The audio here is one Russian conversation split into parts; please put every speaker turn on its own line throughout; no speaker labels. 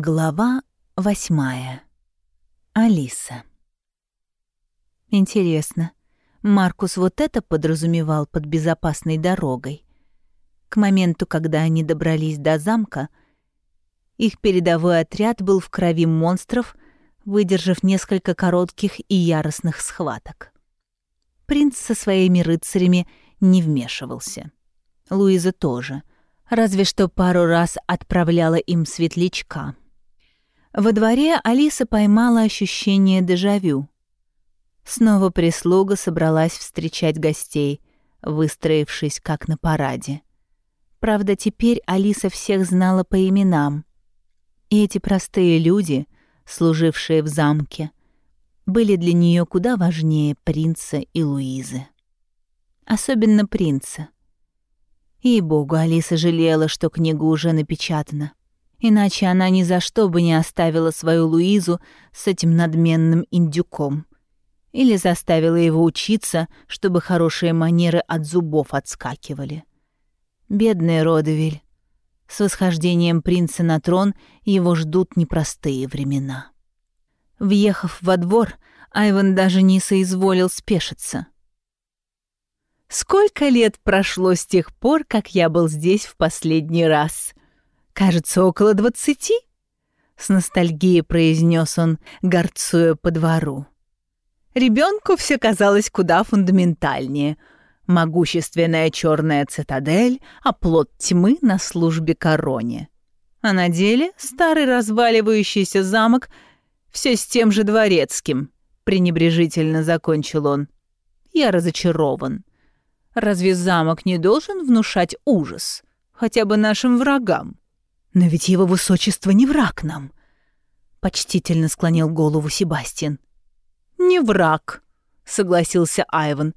Глава восьмая. Алиса. Интересно, Маркус вот это подразумевал под безопасной дорогой? К моменту, когда они добрались до замка, их передовой отряд был в крови монстров, выдержав несколько коротких и яростных схваток. Принц со своими рыцарями не вмешивался. Луиза тоже — разве что пару раз отправляла им светлячка. Во дворе Алиса поймала ощущение дежавю. Снова прислуга собралась встречать гостей, выстроившись как на параде. Правда, теперь Алиса всех знала по именам. И эти простые люди, служившие в замке, были для нее куда важнее принца и Луизы. Особенно принца — и богу Алиса жалела, что книга уже напечатана. Иначе она ни за что бы не оставила свою Луизу с этим надменным индюком. Или заставила его учиться, чтобы хорошие манеры от зубов отскакивали. Бедный Родовиль. С восхождением принца на трон его ждут непростые времена. Въехав во двор, Айван даже не соизволил спешиться — Сколько лет прошло с тех пор, как я был здесь в последний раз? Кажется, около двадцати? С ностальгией произнес он, горцуя по двору. Ребенку все казалось куда фундаментальнее. Могущественная черная цитадель, оплот тьмы на службе короне. А на деле старый разваливающийся замок все с тем же дворецким, пренебрежительно закончил он. Я разочарован. Разве замок не должен внушать ужас? Хотя бы нашим врагам? Но ведь его высочество не враг нам. Почтительно склонил голову Себастьян. Не враг, согласился Айван.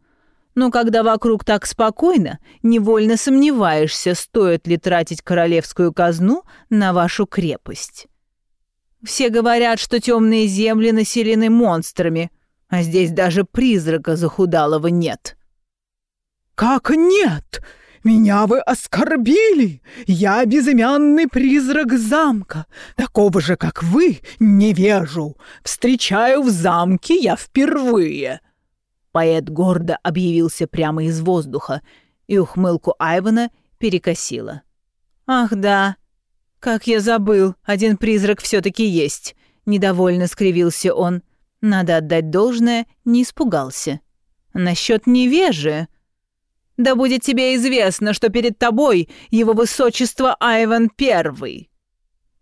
Но когда вокруг так спокойно, невольно сомневаешься, стоит ли тратить королевскую казну на вашу крепость. Все говорят, что темные земли населены монстрами, а здесь даже призрака захудалого нет.
«Как нет? Меня вы оскорбили! Я безымянный призрак замка, такого же, как вы, невежу. Встречаю в замке я впервые!»
Поэт гордо объявился прямо из воздуха, и ухмылку Айвана перекосила. «Ах да, как я забыл, один призрак все таки есть!» Недовольно скривился он. Надо отдать должное, не испугался. «Насчет невежи...» Да будет тебе известно, что перед тобой его высочество Айван Первый».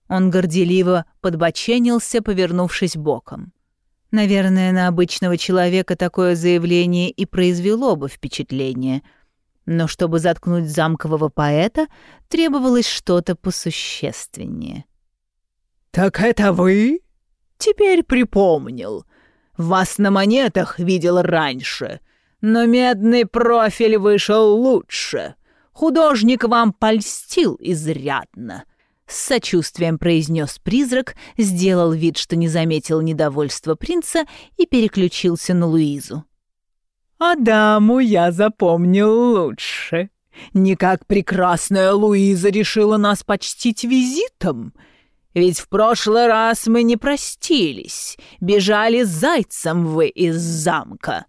Он горделиво подбоченился, повернувшись боком. Наверное, на обычного человека такое заявление и произвело бы впечатление. Но чтобы заткнуть замкового поэта, требовалось что-то посущественнее.
«Так это вы? Теперь припомнил. Вас на монетах видел раньше но медный профиль вышел лучше. Художник вам польстил изрядно».
С сочувствием произнес призрак, сделал вид, что не заметил недовольства принца и переключился на Луизу.
«А даму я запомнил лучше. Не как прекрасная Луиза решила нас почтить визитом. Ведь в прошлый раз мы не простились, бежали зайцем вы из замка».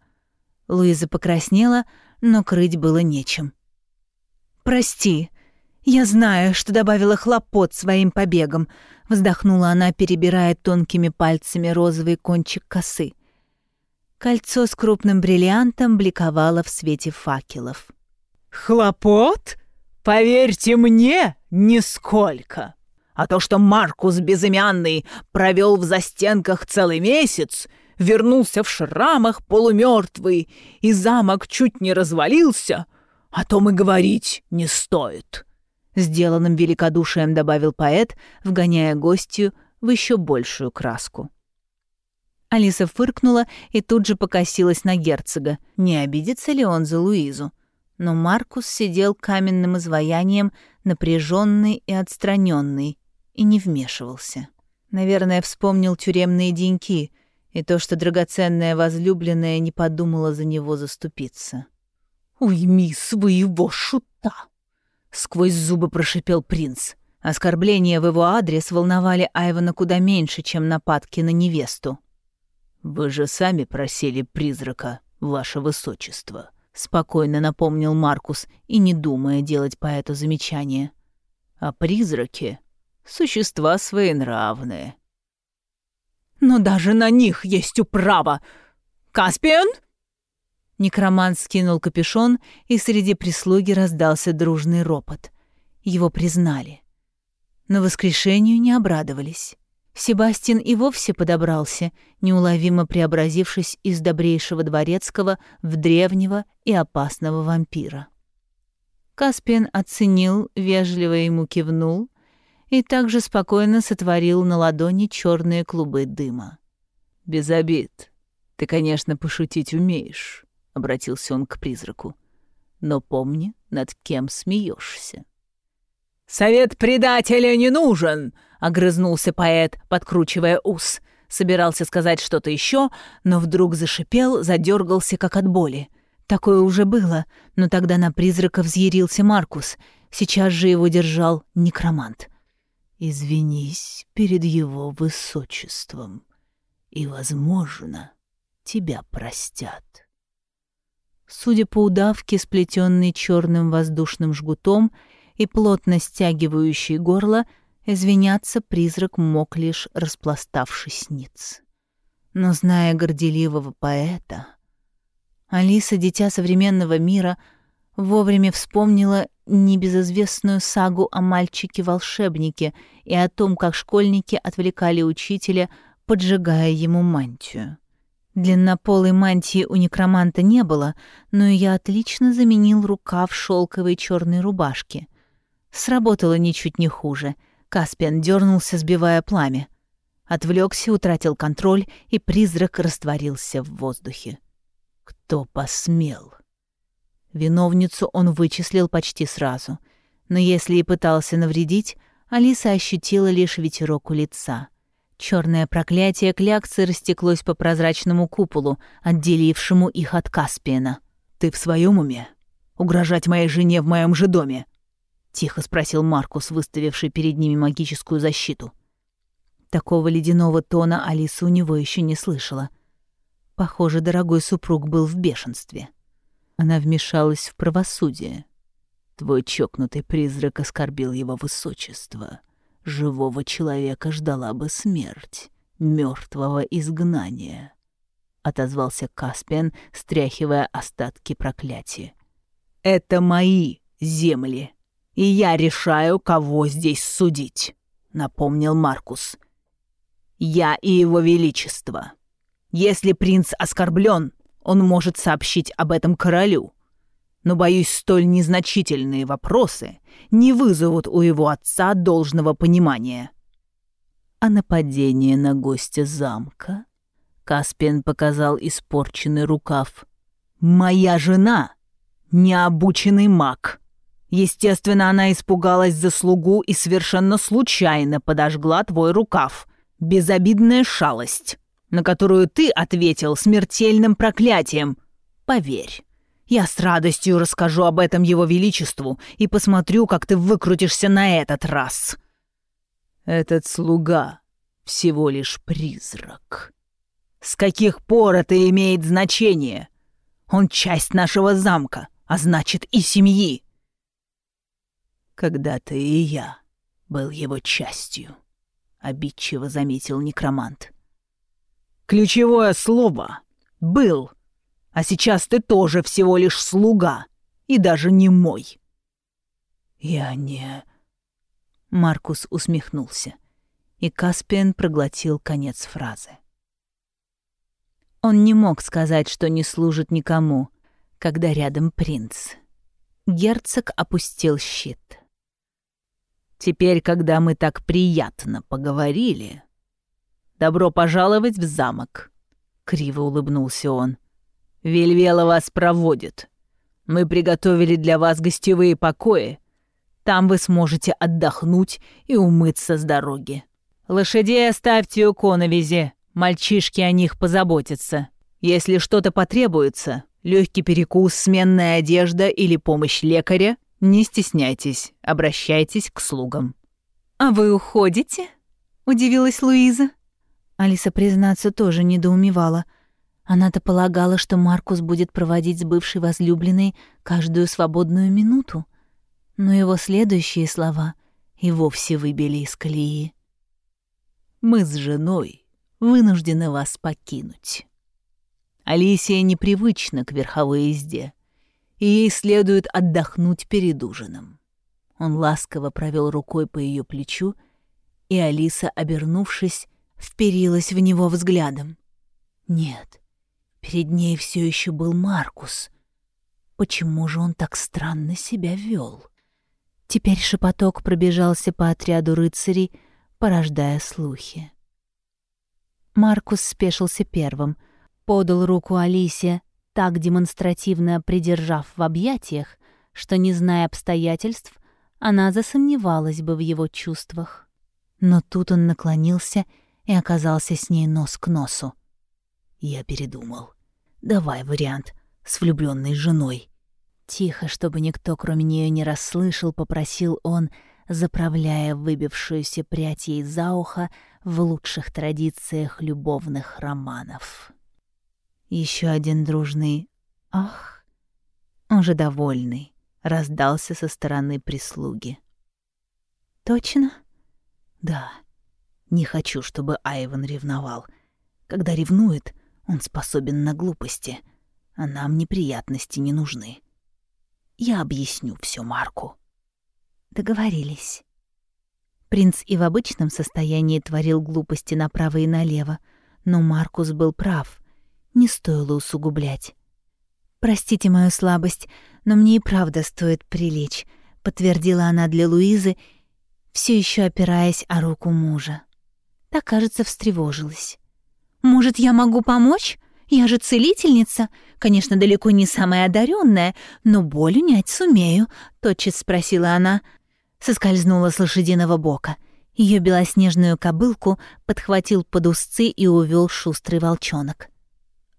Луиза покраснела, но крыть было нечем. «Прости, я знаю, что добавила хлопот своим побегом», — вздохнула она, перебирая тонкими пальцами розовый кончик косы. Кольцо с крупным бриллиантом бликовало в свете факелов.
«Хлопот? Поверьте мне, нисколько. А то, что Маркус Безымянный провел в застенках целый месяц, вернулся в шрамах полумертвый, и замок чуть не развалился, о том и говорить не стоит.
Сделанным великодушием добавил поэт, вгоняя гостью в еще большую краску. Алиса фыркнула и тут же покосилась на герцога. Не обидится ли он за Луизу? Но Маркус сидел каменным изваянием, напряженный и отстраненный, и не вмешивался. Наверное, вспомнил тюремные деньки, и то, что драгоценная возлюбленная не подумала за него заступиться.
«Уйми своего шута!»
— сквозь зубы прошипел принц. Оскорбления в его адрес волновали Айвана куда меньше, чем нападки на невесту.
«Вы же сами просили призрака, ваше высочество», —
спокойно напомнил Маркус и не думая делать поэту замечание.
«А призраки — существа своенравные».
«Но даже на них есть управа! Каспиан?»
Некромант скинул капюшон, и среди прислуги раздался дружный ропот. Его признали. Но воскрешению не обрадовались. Себастьян и вовсе подобрался, неуловимо преобразившись из добрейшего дворецкого в древнего и опасного вампира. Каспиан оценил, вежливо ему кивнул и также спокойно сотворил на ладони черные клубы дыма.
«Без обид. Ты, конечно, пошутить умеешь», — обратился он к призраку. «Но помни, над кем смеешься.
«Совет предателя не нужен!» — огрызнулся поэт, подкручивая ус. Собирался сказать что-то еще, но вдруг зашипел, задергался как от боли.
Такое уже было, но тогда на призрака взъярился Маркус. Сейчас же его держал некромант.
«Извинись перед его высочеством, и, возможно, тебя простят».
Судя по удавке, сплетенной черным воздушным жгутом и плотно стягивающей горло, Извиняться призрак мог лишь распластавшись ниц. Но зная горделивого поэта, Алиса, дитя современного мира, вовремя вспомнила небезызвестную сагу о мальчике-волшебнике и о том, как школьники отвлекали учителя, поджигая ему мантию. Длиннополой мантии у некроманта не было, но я отлично заменил рукав шелковой черной рубашки. Сработало ничуть не хуже — Каспиан дернулся, сбивая пламя. Отвлекся, утратил контроль, и призрак растворился в воздухе. Кто посмел? Виновницу он вычислил почти сразу. Но если и пытался навредить, Алиса ощутила лишь ветерок у лица. Черное проклятие кляксы растеклось по прозрачному куполу, отделившему их от Каспиена.
«Ты в своем уме? Угрожать моей жене в моем же доме?»
— тихо спросил Маркус, выставивший перед ними магическую защиту. Такого ледяного тона Алиса у него еще не слышала. Похоже, дорогой супруг был в бешенстве. Она вмешалась в правосудие.
Твой чокнутый призрак оскорбил его высочество. Живого человека ждала бы смерть, мертвого изгнания. Отозвался Каспиан, стряхивая остатки проклятия.
«Это мои земли!» и я решаю, кого здесь судить», — напомнил Маркус. «Я и его величество. Если принц оскорблен, он может сообщить об этом королю. Но, боюсь, столь незначительные вопросы не вызовут у его отца должного понимания».
А нападение на гостя замка? Каспиан показал испорченный рукав.
«Моя жена — необученный маг», Естественно, она испугалась за слугу и совершенно случайно подожгла твой рукав. Безобидная шалость, на которую ты ответил смертельным проклятием. Поверь, я с радостью расскажу об этом его величеству и посмотрю, как ты выкрутишься на этот раз.
Этот слуга всего лишь призрак.
С каких пор это имеет значение? Он часть нашего замка, а значит и семьи.
Когда-то и я был его частью, — обидчиво заметил некромант.
Ключевое слово «был», а сейчас ты тоже всего лишь слуга, и даже не мой.
Я не...
Маркус усмехнулся, и Каспиан проглотил конец фразы. Он не мог сказать, что не служит никому, когда рядом принц. Герцог опустил щит.
Теперь, когда мы так приятно поговорили... Добро пожаловать в замок, — криво улыбнулся он. Вельвела вас проводит. Мы приготовили для вас гостевые покои. Там вы сможете отдохнуть и умыться с дороги. Лошадей оставьте у коновизи, мальчишки о них позаботятся. Если что-то потребуется, легкий перекус, сменная одежда или помощь лекаря — не стесняйтесь, обращайтесь к слугам.
«А вы уходите?» — удивилась Луиза. Алиса, признаться, тоже недоумевала. Она-то полагала, что Маркус будет проводить с бывшей возлюбленной каждую свободную минуту. Но его следующие слова и вовсе выбили из колеи.
«Мы с женой вынуждены вас покинуть». Алисия непривычна к верховой езде, и ей следует отдохнуть перед ужином. Он ласково провел рукой по ее плечу, и Алиса, обернувшись, вперилась в него взглядом. Нет, перед ней все еще был Маркус. Почему же он так странно себя вел? Теперь шепоток пробежался по отряду рыцарей, порождая слухи. Маркус спешился первым, подал руку Алисе, так демонстративно придержав в объятиях, что, не зная обстоятельств, она засомневалась бы в его чувствах. Но тут он наклонился и оказался с ней нос к носу. Я передумал. Давай вариант с влюбленной женой. Тихо, чтобы никто, кроме нее, не расслышал, попросил он, заправляя выбившуюся прядь ей за ухо в лучших традициях любовных романов. Еще один дружный «Ах!» уже довольный, раздался со стороны прислуги. «Точно?» «Да. Не хочу, чтобы Айван ревновал. Когда ревнует, он способен на глупости, а нам неприятности не нужны. Я объясню все Марку».
Договорились. Принц и в обычном состоянии творил глупости направо и налево, но Маркус был прав. Не стоило усугублять. «Простите мою слабость, но мне и правда стоит прилечь», — подтвердила она для Луизы, все еще опираясь о руку мужа. Та, кажется, встревожилась. «Может, я могу помочь? Я же целительница. Конечно, далеко не самая одаренная, но боль унять сумею», — тотчас спросила она. Соскользнула с лошадиного бока. Ее белоснежную кобылку подхватил под узцы и увел шустрый волчонок.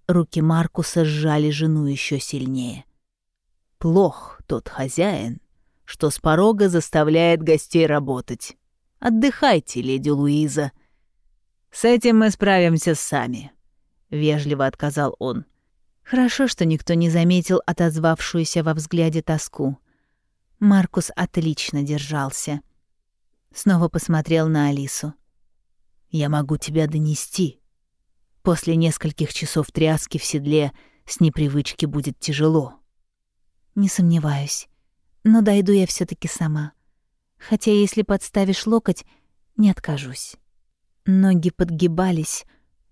Руки Маркуса сжали жену еще сильнее.
Плох тот хозяин, что с порога заставляет гостей работать. Отдыхайте, леди Луиза. С этим мы справимся сами, вежливо отказал он.
Хорошо, что никто не заметил отозвавшуюся во взгляде тоску. Маркус отлично держался. Снова посмотрел на Алису.
Я могу тебя донести, После нескольких часов тряски в седле с непривычки будет тяжело.
Не сомневаюсь. Но дойду я все таки сама. Хотя если подставишь локоть, не откажусь. Ноги подгибались,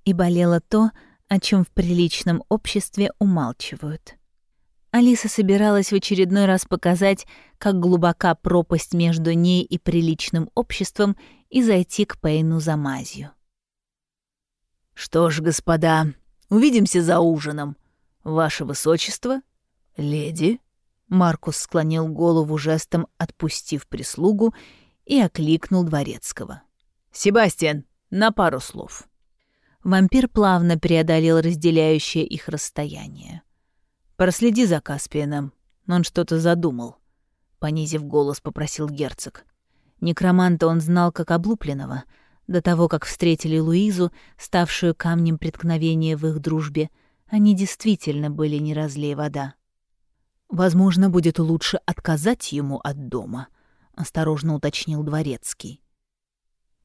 и болело то, о чем в приличном обществе умалчивают. Алиса собиралась в очередной раз показать, как глубока пропасть между ней и приличным обществом и зайти к Пейну за мазью.
«Что ж, господа, увидимся за ужином. Ваше высочество, леди...» Маркус склонил голову жестом, отпустив прислугу, и окликнул дворецкого. «Себастьян, на пару слов».
Вампир плавно преодолел разделяющее их расстояние.
«Проследи за Каспианом, он что-то задумал», — понизив голос, попросил герцог.
Некроманта он знал как облупленного — до того, как встретили Луизу, ставшую камнем преткновения в их дружбе, они действительно были не разлей вода.
«Возможно, будет лучше отказать ему от дома», — осторожно уточнил Дворецкий.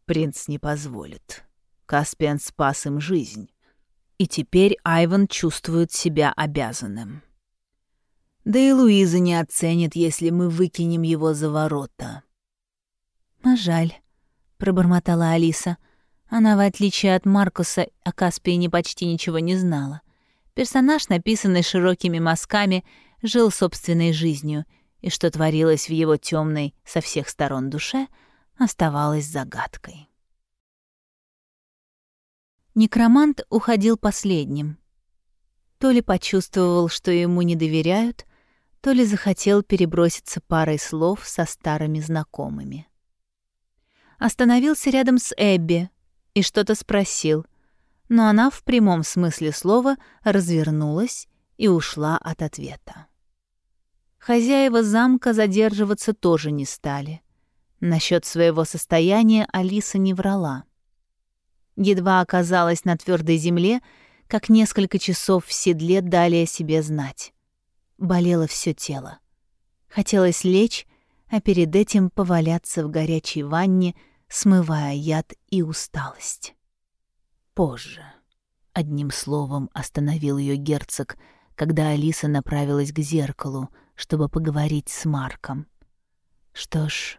«Принц не позволит. Каспиан спас им жизнь, и теперь Айван чувствует себя обязанным. Да и Луиза не оценит, если мы выкинем его за ворота».
«А жаль», пробормотала Алиса. Она, в отличие от Маркуса, о Каспиине почти ничего не знала. Персонаж, написанный широкими мазками, жил собственной жизнью, и что творилось в его темной со всех сторон душе, оставалось загадкой. Некромант уходил последним. То ли почувствовал, что ему не доверяют, то ли захотел переброситься парой слов со старыми знакомыми остановился рядом с Эбби и что-то спросил, но она в прямом смысле слова развернулась и ушла от ответа. Хозяева замка задерживаться тоже не стали. Насчет своего состояния Алиса не врала. Едва оказалась на твердой земле, как несколько часов в седле дали о себе знать. Болело все тело. Хотелось лечь, а перед этим поваляться в горячей ванне, смывая яд и усталость. Позже. Одним словом остановил ее герцог, когда Алиса направилась к зеркалу, чтобы поговорить с Марком. Что ж,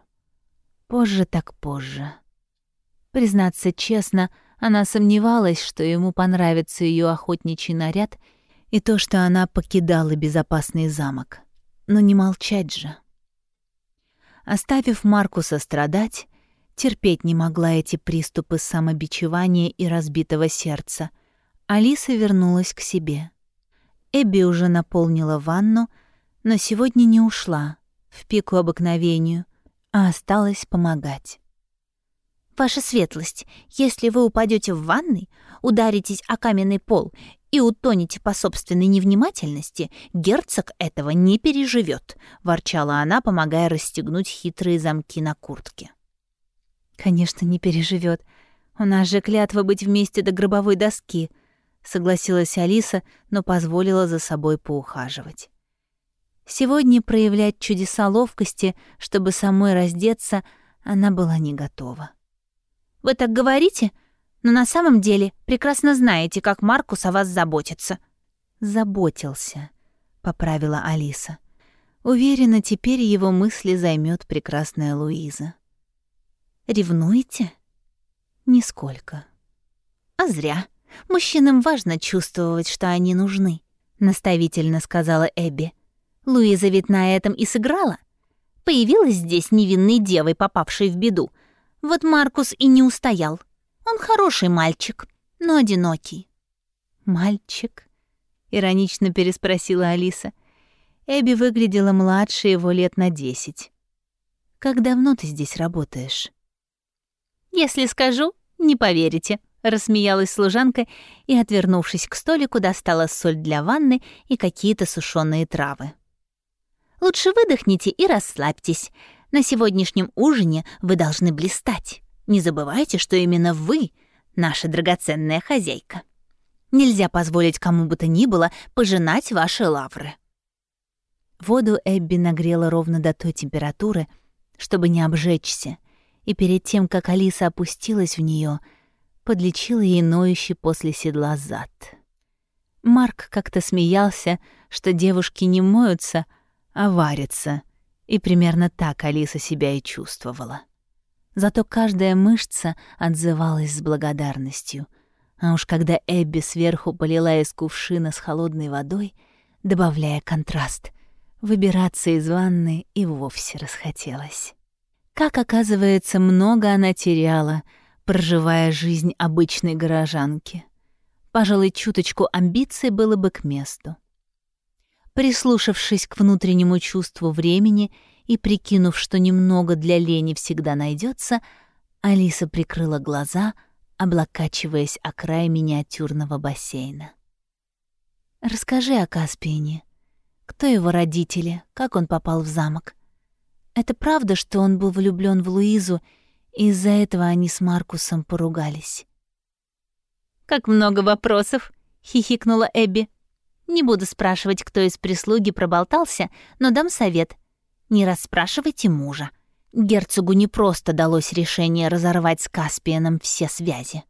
позже так позже. Признаться честно, она сомневалась, что ему понравится ее охотничий наряд и то, что она покидала безопасный замок. Но не молчать же. Оставив Маркуса страдать, терпеть не могла эти приступы самобичевания и разбитого сердца. Алиса вернулась к себе. Эбби уже наполнила ванну, но сегодня не ушла, в пику обыкновению, а осталась помогать.
«Ваша светлость, если вы упадете в ванной, ударитесь о каменный пол и утонете по собственной невнимательности, герцог этого не переживет, ворчала она, помогая расстегнуть хитрые замки на куртке.
«Конечно, не переживет. У нас же клятва быть вместе до гробовой доски», — согласилась Алиса, но позволила за собой поухаживать. Сегодня проявлять чудеса ловкости, чтобы самой раздеться, она была не готова.
«Вы так говорите, но на самом деле прекрасно знаете, как Маркус о вас заботится».
«Заботился», — поправила Алиса. Уверена, теперь его мысли займет прекрасная Луиза.
«Ревнуете?»
«Нисколько».
«А зря. Мужчинам важно чувствовать, что они нужны», — наставительно сказала Эбби. Луиза ведь на этом и сыграла. Появилась здесь невинной девой, попавшей в беду. Вот Маркус и не устоял. Он хороший мальчик, но одинокий.
«Мальчик?» — иронично переспросила Алиса. Эбби выглядела младше его лет на десять. «Как давно ты здесь работаешь?»
«Если скажу, не поверите», — рассмеялась служанка и, отвернувшись к столику, достала соль для ванны и какие-то сушеные травы. Лучше выдохните и расслабьтесь. На сегодняшнем ужине вы должны блистать. Не забывайте, что именно вы — наша драгоценная хозяйка. Нельзя позволить кому бы то ни было пожинать ваши лавры».
Воду Эбби нагрела ровно до той температуры, чтобы не обжечься, и перед тем, как Алиса опустилась в нее, подлечила ей ноющий после седла зад. Марк как-то смеялся, что девушки не моются, а варится. И примерно так Алиса себя и чувствовала. Зато каждая мышца отзывалась с благодарностью. А уж когда Эбби сверху полила из кувшина с холодной водой, добавляя контраст, выбираться из ванны и вовсе расхотелось. Как оказывается, много она теряла, проживая жизнь обычной горожанки. Пожалуй, чуточку амбиций было бы к месту. Прислушавшись к внутреннему чувству времени и прикинув, что немного для лени всегда найдется, Алиса прикрыла глаза, облокачиваясь о край миниатюрного бассейна. «Расскажи о Каспине. Кто его родители? Как он попал в замок? Это правда, что он был влюблен в Луизу, и из-за этого они с Маркусом поругались?»
«Как много вопросов!» — хихикнула Эбби. Не буду спрашивать, кто из прислуги проболтался, но дам совет. Не расспрашивайте мужа. Герцогу не просто далось решение разорвать с Каспианом все связи.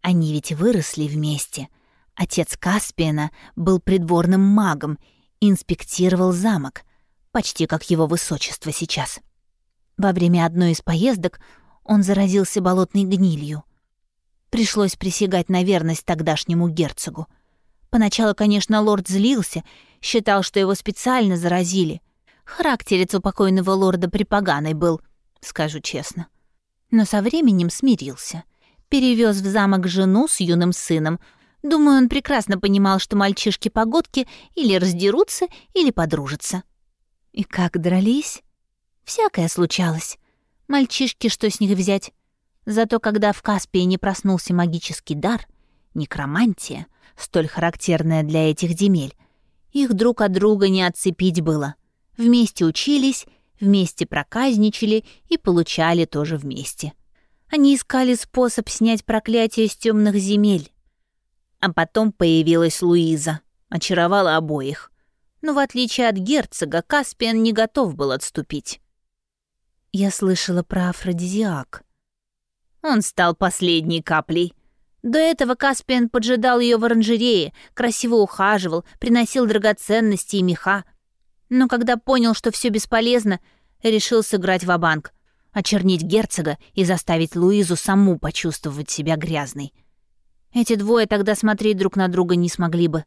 Они ведь выросли вместе. Отец Каспиана был придворным магом инспектировал замок, почти как его высочество сейчас. Во время одной из поездок он заразился болотной гнилью. Пришлось присягать на верность тогдашнему герцогу. Поначалу, конечно, лорд злился, считал, что его специально заразили. Характерец у покойного лорда припоганый был, скажу честно. Но со временем смирился. Перевез в замок жену с юным сыном. Думаю, он прекрасно понимал, что мальчишки-погодки или раздерутся, или подружатся.
И как дрались?
Всякое случалось. Мальчишки, что с них взять? Зато когда в Каспии не проснулся магический дар, некромантия — столь характерная для этих земель, их друг от друга не отцепить было. Вместе учились, вместе проказничали и получали тоже вместе. Они искали способ снять проклятие с темных земель. А потом появилась Луиза, очаровала обоих. Но в отличие от герцога, Каспиан не готов был отступить.
Я слышала про афродизиак.
Он стал последней каплей. До этого Каспиан поджидал ее в оранжерее, красиво ухаживал, приносил драгоценности и меха. Но когда понял, что все бесполезно, решил сыграть в банк очернить герцога и заставить Луизу саму почувствовать себя грязной. Эти двое тогда смотреть друг на друга не смогли бы.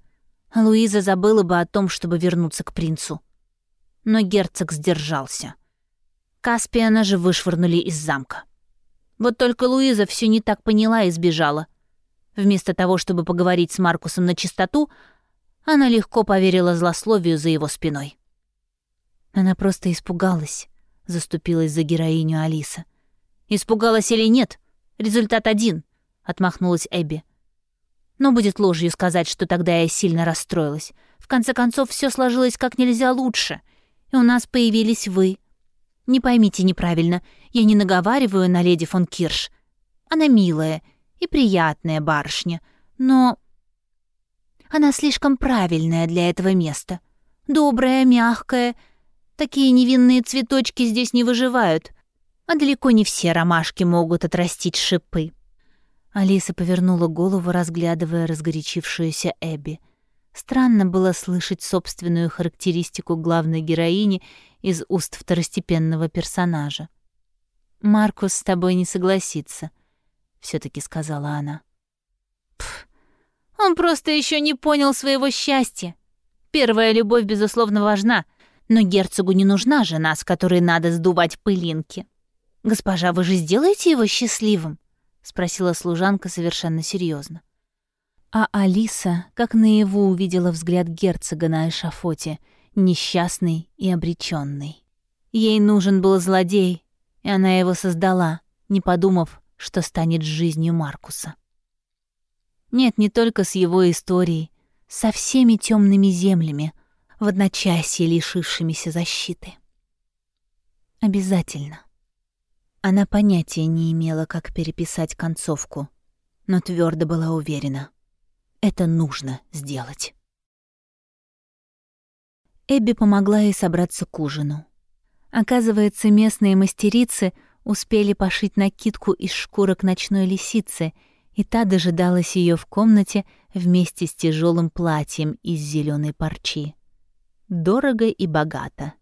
Луиза забыла бы о том, чтобы вернуться к принцу. Но герцог сдержался. Каспиана же вышвырнули из замка. Вот только Луиза все не так поняла и сбежала. Вместо того, чтобы поговорить с Маркусом на чистоту, она легко поверила злословию за его спиной.
Она просто испугалась заступилась за героиню Алиса.
«Испугалась или нет? Результат один», — отмахнулась Эбби. «Но будет ложью сказать, что тогда я сильно расстроилась. В конце концов, все сложилось как нельзя лучше, и у нас появились вы. Не поймите неправильно, я не наговариваю на леди фон Кирш. Она милая и приятная барышня, но... Она слишком правильная для этого места. Добрая, мягкая, Такие невинные цветочки здесь не выживают, а далеко не все ромашки могут отрастить шипы.
Алиса повернула голову, разглядывая разгорячившуюся Эбби. Странно было слышать собственную характеристику главной героини из уст второстепенного персонажа. «Маркус с тобой не согласится», — все таки сказала она.
«Пф, он просто еще не понял своего счастья. Первая любовь, безусловно, важна — но герцогу не нужна жена, с которой надо сдувать пылинки. «Госпожа, вы же сделаете его счастливым?» — спросила служанка совершенно серьезно.
А Алиса, как наяву, увидела взгляд герцога на эшафоте, несчастный и обреченный. Ей нужен был злодей, и она его создала, не подумав, что станет жизнью Маркуса. Нет, не только с его историей, со всеми темными землями, в одночасье лишившимися защиты. Обязательно. Она понятия не имела, как переписать концовку, но твердо была уверена. Это нужно сделать. Эбби помогла ей собраться к ужину. Оказывается, местные мастерицы успели пошить накидку из шкурок ночной лисицы, и та дожидалась ее в комнате вместе с тяжелым платьем из зеленой парчи дорого и богато.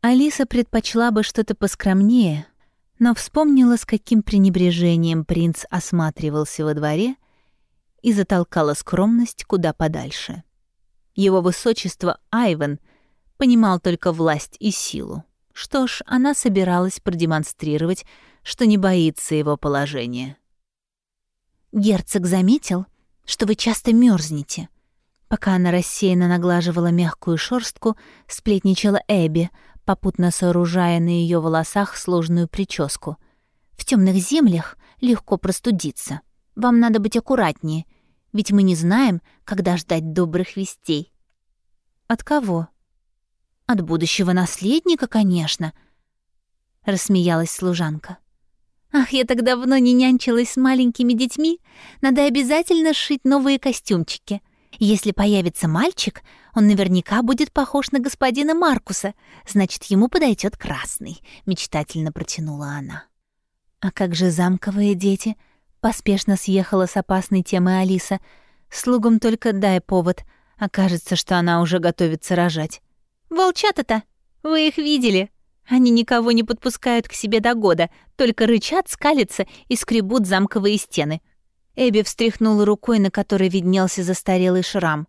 Алиса предпочла бы что-то поскромнее, но вспомнила, с каким пренебрежением принц осматривался во дворе и затолкала скромность куда подальше. Его высочество Айвен понимал только власть и силу. Что ж, она собиралась продемонстрировать, что не боится его положения.
«Герцог заметил, что вы часто мерзнете,
Пока она рассеянно наглаживала мягкую шорстку, сплетничала Эбби, попутно сооружая на ее волосах сложную прическу.
«В темных землях легко простудиться. Вам надо быть аккуратнее, ведь мы не знаем, когда ждать добрых вестей».
«От кого?»
«От будущего наследника, конечно», — рассмеялась служанка. «Ах, я так давно не нянчилась с маленькими детьми. Надо обязательно сшить новые костюмчики. Если появится мальчик, он наверняка будет похож на господина Маркуса, значит, ему подойдет красный», — мечтательно протянула она.
«А как же замковые дети?» — поспешно съехала с опасной темы Алиса. «Слугам только дай повод, окажется, что она уже готовится рожать».
«Волчата-то! Вы их видели? Они никого не подпускают к себе до года, только рычат, скалятся и скребут замковые стены.
Эбби встряхнула рукой, на которой виднелся застарелый шрам.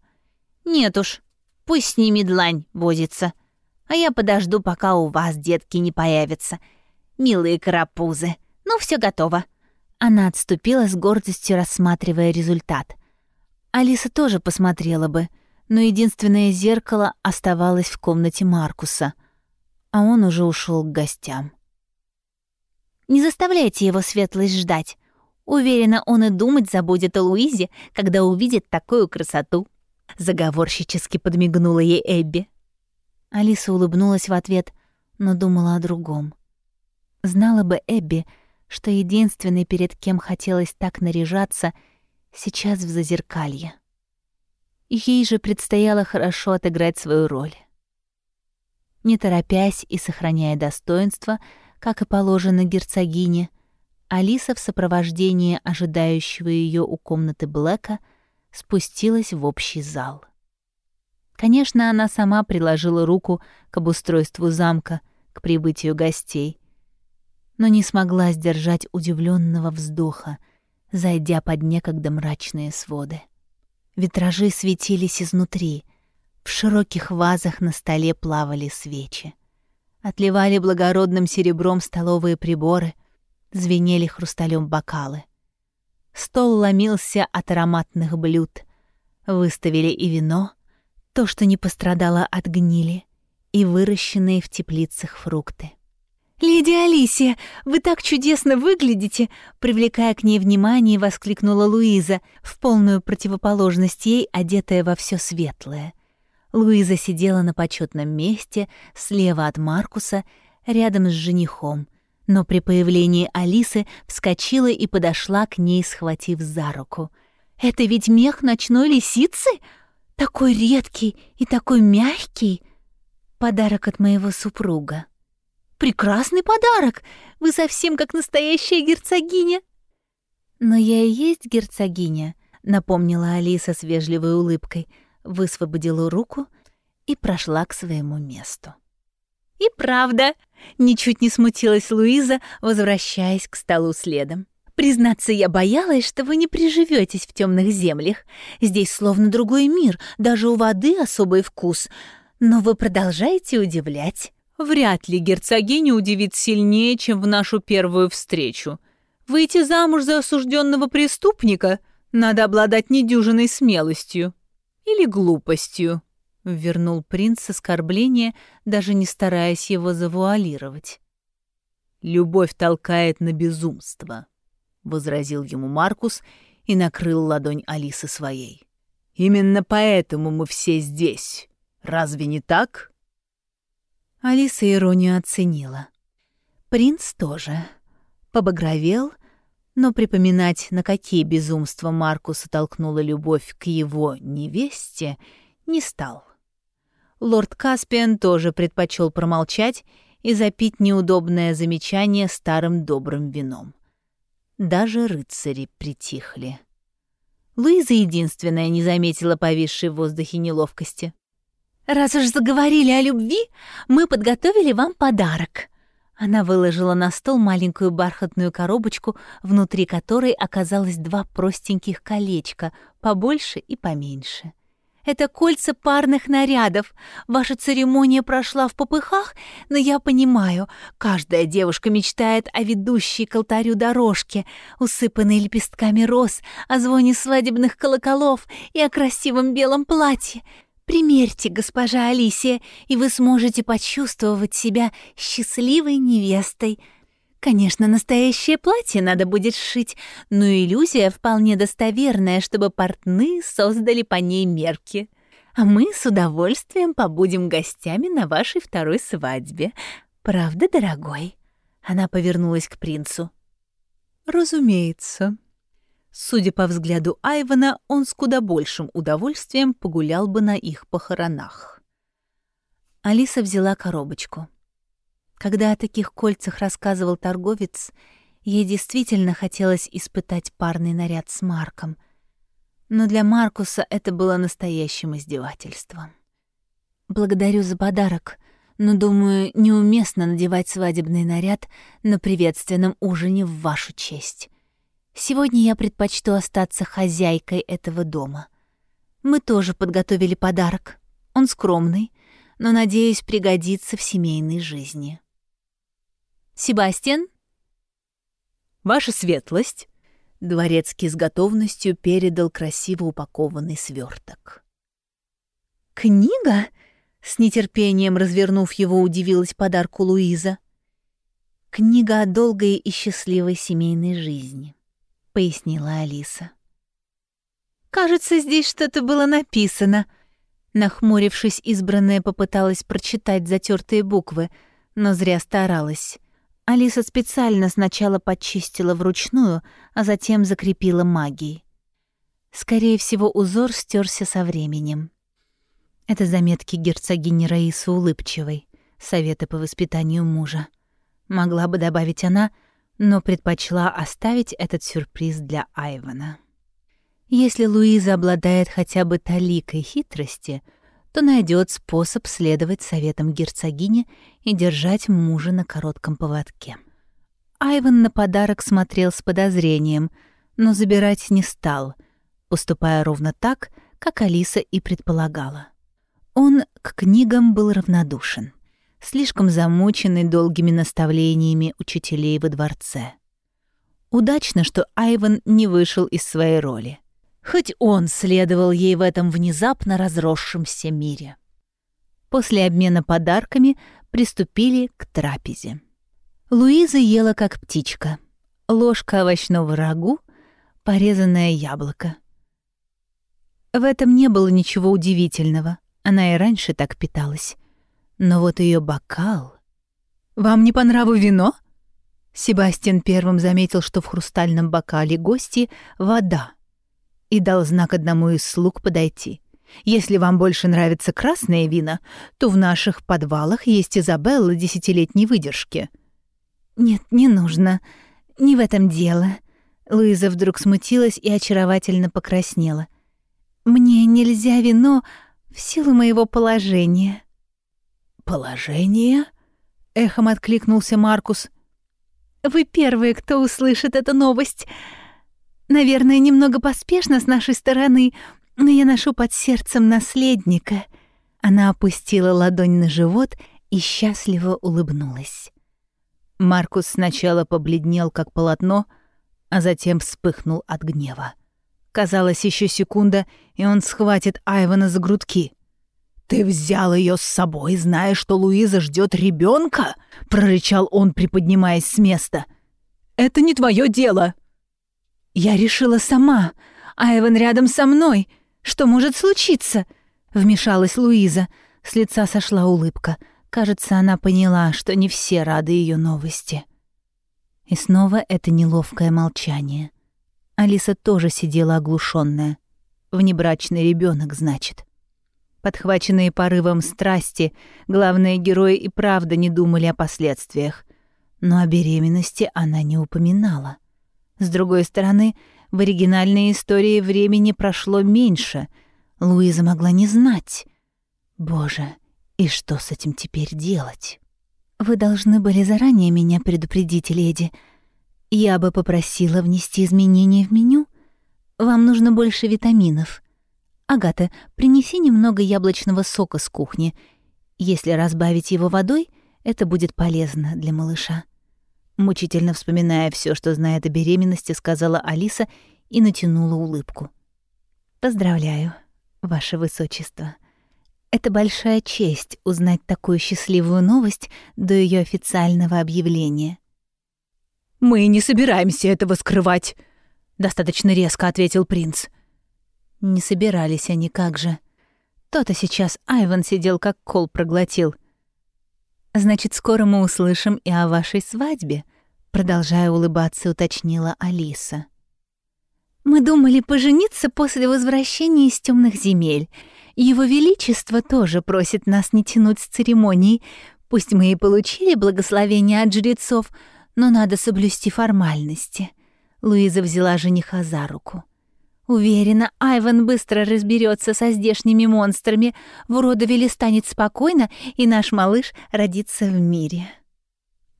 «Нет уж, пусть с ними длань возится. А я подожду, пока у вас детки не появятся. Милые карапузы, ну все готово».
Она отступила с гордостью, рассматривая результат. Алиса тоже посмотрела бы, но единственное зеркало оставалось в комнате Маркуса, а он уже ушел к гостям.
«Не заставляйте его светлость ждать. Уверена, он и думать забудет о Луизе, когда увидит такую красоту. Заговорщически подмигнула ей Эбби.
Алиса улыбнулась в ответ, но думала о другом. Знала бы Эбби, что единственный, перед кем хотелось так наряжаться, сейчас в зазеркалье. Ей же предстояло хорошо отыграть свою роль. Не торопясь и сохраняя достоинство, как и положено герцогине, Алиса в сопровождении ожидающего ее у комнаты Блэка спустилась в общий зал. Конечно, она сама приложила руку к обустройству замка, к прибытию гостей, но не смогла сдержать удивленного вздоха, зайдя под некогда мрачные своды. Витражи светились изнутри, в широких вазах на столе плавали свечи. Отливали благородным серебром столовые приборы, звенели хрусталем бокалы. Стол ломился от ароматных блюд. Выставили и вино, то, что не пострадало от гнили, и выращенные в теплицах фрукты.
«Леди Алисия, вы так чудесно выглядите!» Привлекая к ней внимание, воскликнула Луиза, в полную противоположность ей, одетая во все светлое. Луиза сидела на почетном месте, слева от Маркуса, рядом с женихом, но при появлении Алисы вскочила и подошла к ней, схватив за руку. «Это ведь мех ночной лисицы? Такой редкий и такой мягкий!» «Подарок от моего супруга», Прекрасный подарок! Вы совсем как настоящая герцогиня!»
«Но я и есть герцогиня», — напомнила Алиса с вежливой улыбкой, высвободила руку и прошла к своему месту.
«И правда!» — ничуть не смутилась Луиза, возвращаясь к столу следом. «Признаться, я боялась, что вы не приживетесь в темных землях. Здесь словно другой мир, даже у воды особый вкус. Но вы продолжаете удивлять».
Вряд ли герцогиня удивит сильнее, чем в нашу первую встречу. Выйти замуж за осужденного преступника надо обладать недюжиной смелостью. Или глупостью, — вернул принц с оскорбления, даже не стараясь его завуалировать. «Любовь толкает на безумство», — возразил ему Маркус и накрыл ладонь Алисы своей. «Именно поэтому мы все здесь. Разве не так?»
Алиса иронию оценила. Принц тоже. Побагровел, но припоминать, на какие безумства Маркуса толкнула любовь к его невесте, не стал. Лорд Каспиан тоже предпочел промолчать и запить неудобное замечание старым добрым вином. Даже рыцари притихли. Луиза единственная не заметила повисшей в воздухе неловкости.
«Раз уж заговорили о любви, мы подготовили вам подарок».
Она выложила на стол маленькую бархатную коробочку, внутри которой оказалось два простеньких колечка, побольше и поменьше.
Это кольца парных нарядов. Ваша церемония прошла в попыхах, но я понимаю, каждая девушка мечтает о ведущей к алтарю дорожке, усыпанной лепестками роз, о звоне свадебных колоколов и о красивом белом платье. Примерьте, госпожа Алисия, и вы сможете почувствовать себя счастливой невестой. Конечно, настоящее платье надо будет сшить, но иллюзия вполне достоверная, чтобы портные создали по ней мерки. А мы с удовольствием побудем гостями на вашей второй свадьбе. Правда, дорогой?» Она повернулась к принцу.
«Разумеется», Судя по взгляду Айвана, он с куда большим удовольствием погулял бы на их похоронах.
Алиса взяла коробочку. Когда о таких кольцах рассказывал торговец, ей действительно хотелось испытать парный наряд с Марком. Но для Маркуса это было настоящим издевательством. «Благодарю за подарок», но, думаю, неуместно надевать свадебный наряд на приветственном ужине в вашу честь. Сегодня я предпочту остаться хозяйкой этого дома. Мы тоже подготовили подарок. Он скромный, но, надеюсь, пригодится в семейной жизни. Себастьян?
Ваша светлость. Дворецкий с готовностью передал красиво упакованный сверток.
«Книга?» — с нетерпением развернув его, удивилась подарку Луиза.
«Книга о долгой и счастливой семейной жизни». — пояснила Алиса.
«Кажется, здесь что-то было написано». Нахмурившись, избранная попыталась прочитать затертые буквы,
но зря старалась. Алиса специально сначала почистила вручную, а затем закрепила магией. Скорее всего, узор стерся со временем. Это заметки герцогини Раисы Улыбчивой, советы по воспитанию мужа. Могла бы добавить она, но предпочла оставить этот сюрприз для Айвана. Если Луиза обладает хотя бы таликой хитрости, то найдет способ следовать советам герцогини и держать мужа на коротком поводке. Айван на подарок смотрел с подозрением, но забирать не стал, поступая ровно так, как Алиса и предполагала. Он к книгам был равнодушен, слишком замученный долгими наставлениями учителей во дворце. Удачно, что Айван не вышел из своей роли. Хоть он следовал ей в этом внезапно разросшемся мире. После обмена подарками приступили к трапезе. Луиза ела как птичка. Ложка овощного рагу, порезанное яблоко. В этом не было ничего удивительного. Она и раньше так питалась. Но вот ее бокал... «Вам не по нраву вино?» Себастьян первым заметил, что в хрустальном бокале гости вода, и дал знак одному из слуг подойти. «Если вам больше нравится красное вино, то в наших подвалах есть Изабелла десятилетней выдержки».
«Нет, не нужно. Не в этом дело». Луиза вдруг смутилась и очаровательно покраснела. «Мне нельзя вино в силу моего положения».
«Положение?» — эхом откликнулся Маркус.
«Вы первые, кто услышит эту новость. Наверное, немного поспешно с нашей стороны, но я ношу под сердцем наследника». Она опустила ладонь на живот и счастливо улыбнулась.
Маркус сначала побледнел, как полотно, а затем вспыхнул от гнева. Казалось, еще секунда, и он схватит Айвана за грудки.
«Ты взял ее с собой, зная, что Луиза ждет ребенка? прорычал он, приподнимаясь с места. «Это не твое дело!»
«Я решила сама. Айван рядом со мной. Что может случиться?» Вмешалась Луиза. С лица сошла улыбка. Кажется, она поняла, что не все рады ее новости. И снова это неловкое молчание. Алиса тоже сидела оглушенная. Внебрачный ребенок, значит. Подхваченные порывом страсти, главные герои и правда не думали о последствиях. Но о беременности она не упоминала. С другой стороны, в оригинальной истории времени прошло меньше. Луиза могла не знать. Боже, и что с этим теперь делать? «Вы должны были заранее меня предупредить, леди. Я бы попросила внести изменения в меню. Вам нужно больше витаминов», «Агата, принеси немного яблочного сока с кухни. Если разбавить его водой, это будет полезно для малыша». Мучительно вспоминая все, что знает о беременности, сказала Алиса и натянула улыбку. «Поздравляю, ваше высочество. Это большая честь узнать такую счастливую новость до ее официального объявления».
«Мы не собираемся этого скрывать», — достаточно резко ответил принц.
Не собирались они как же. То-то сейчас Айван сидел как кол проглотил. «Значит, скоро мы услышим и о вашей свадьбе», продолжая улыбаться, уточнила Алиса.
«Мы думали пожениться после возвращения из темных земель. Его Величество тоже просит нас не тянуть с церемонией. Пусть мы и получили благословение от жрецов, но надо соблюсти формальности». Луиза взяла жениха за руку. Уверена, Айван быстро разберется со здешними монстрами, в Родовиле станет спокойно, и наш малыш родится в мире.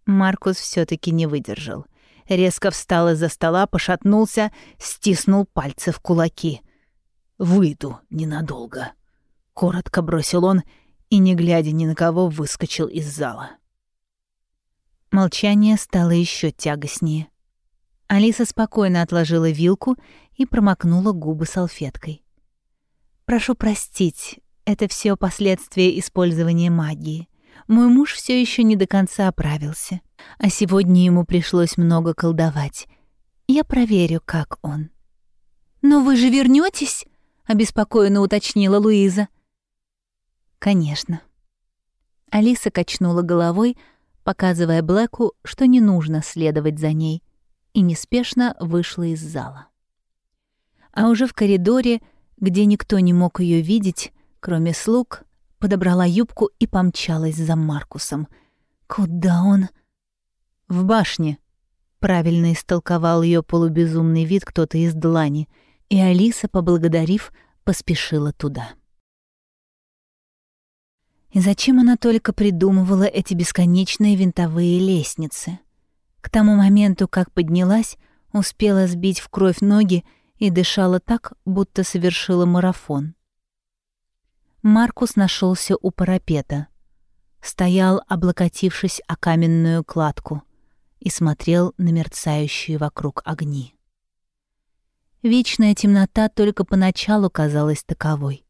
Маркус все таки не выдержал. Резко встал из-за стола, пошатнулся, стиснул пальцы в кулаки.
«Выйду ненадолго», — коротко бросил он и, не глядя ни на кого, выскочил из зала.
Молчание стало еще тягостнее. Алиса спокойно отложила вилку и промокнула губы салфеткой. «Прошу простить, это все последствия использования магии. Мой муж все еще не до конца оправился, а сегодня ему пришлось много колдовать. Я проверю, как он».
«Но вы же вернетесь? обеспокоенно уточнила Луиза.
«Конечно». Алиса качнула головой, показывая Блэку, что не нужно следовать за ней, и неспешно вышла из зала. А уже в коридоре, где никто не мог ее видеть, кроме слуг, подобрала юбку и помчалась за Маркусом. Куда он? В башне. Правильно истолковал ее полубезумный вид кто-то из длани, и Алиса, поблагодарив, поспешила туда. И зачем она только придумывала эти бесконечные винтовые лестницы? К тому моменту, как поднялась, успела сбить в кровь ноги и дышала так, будто совершила марафон. Маркус нашелся у парапета. Стоял, облокотившись о каменную кладку, и смотрел на мерцающие вокруг огни. Вечная темнота только поначалу казалась таковой.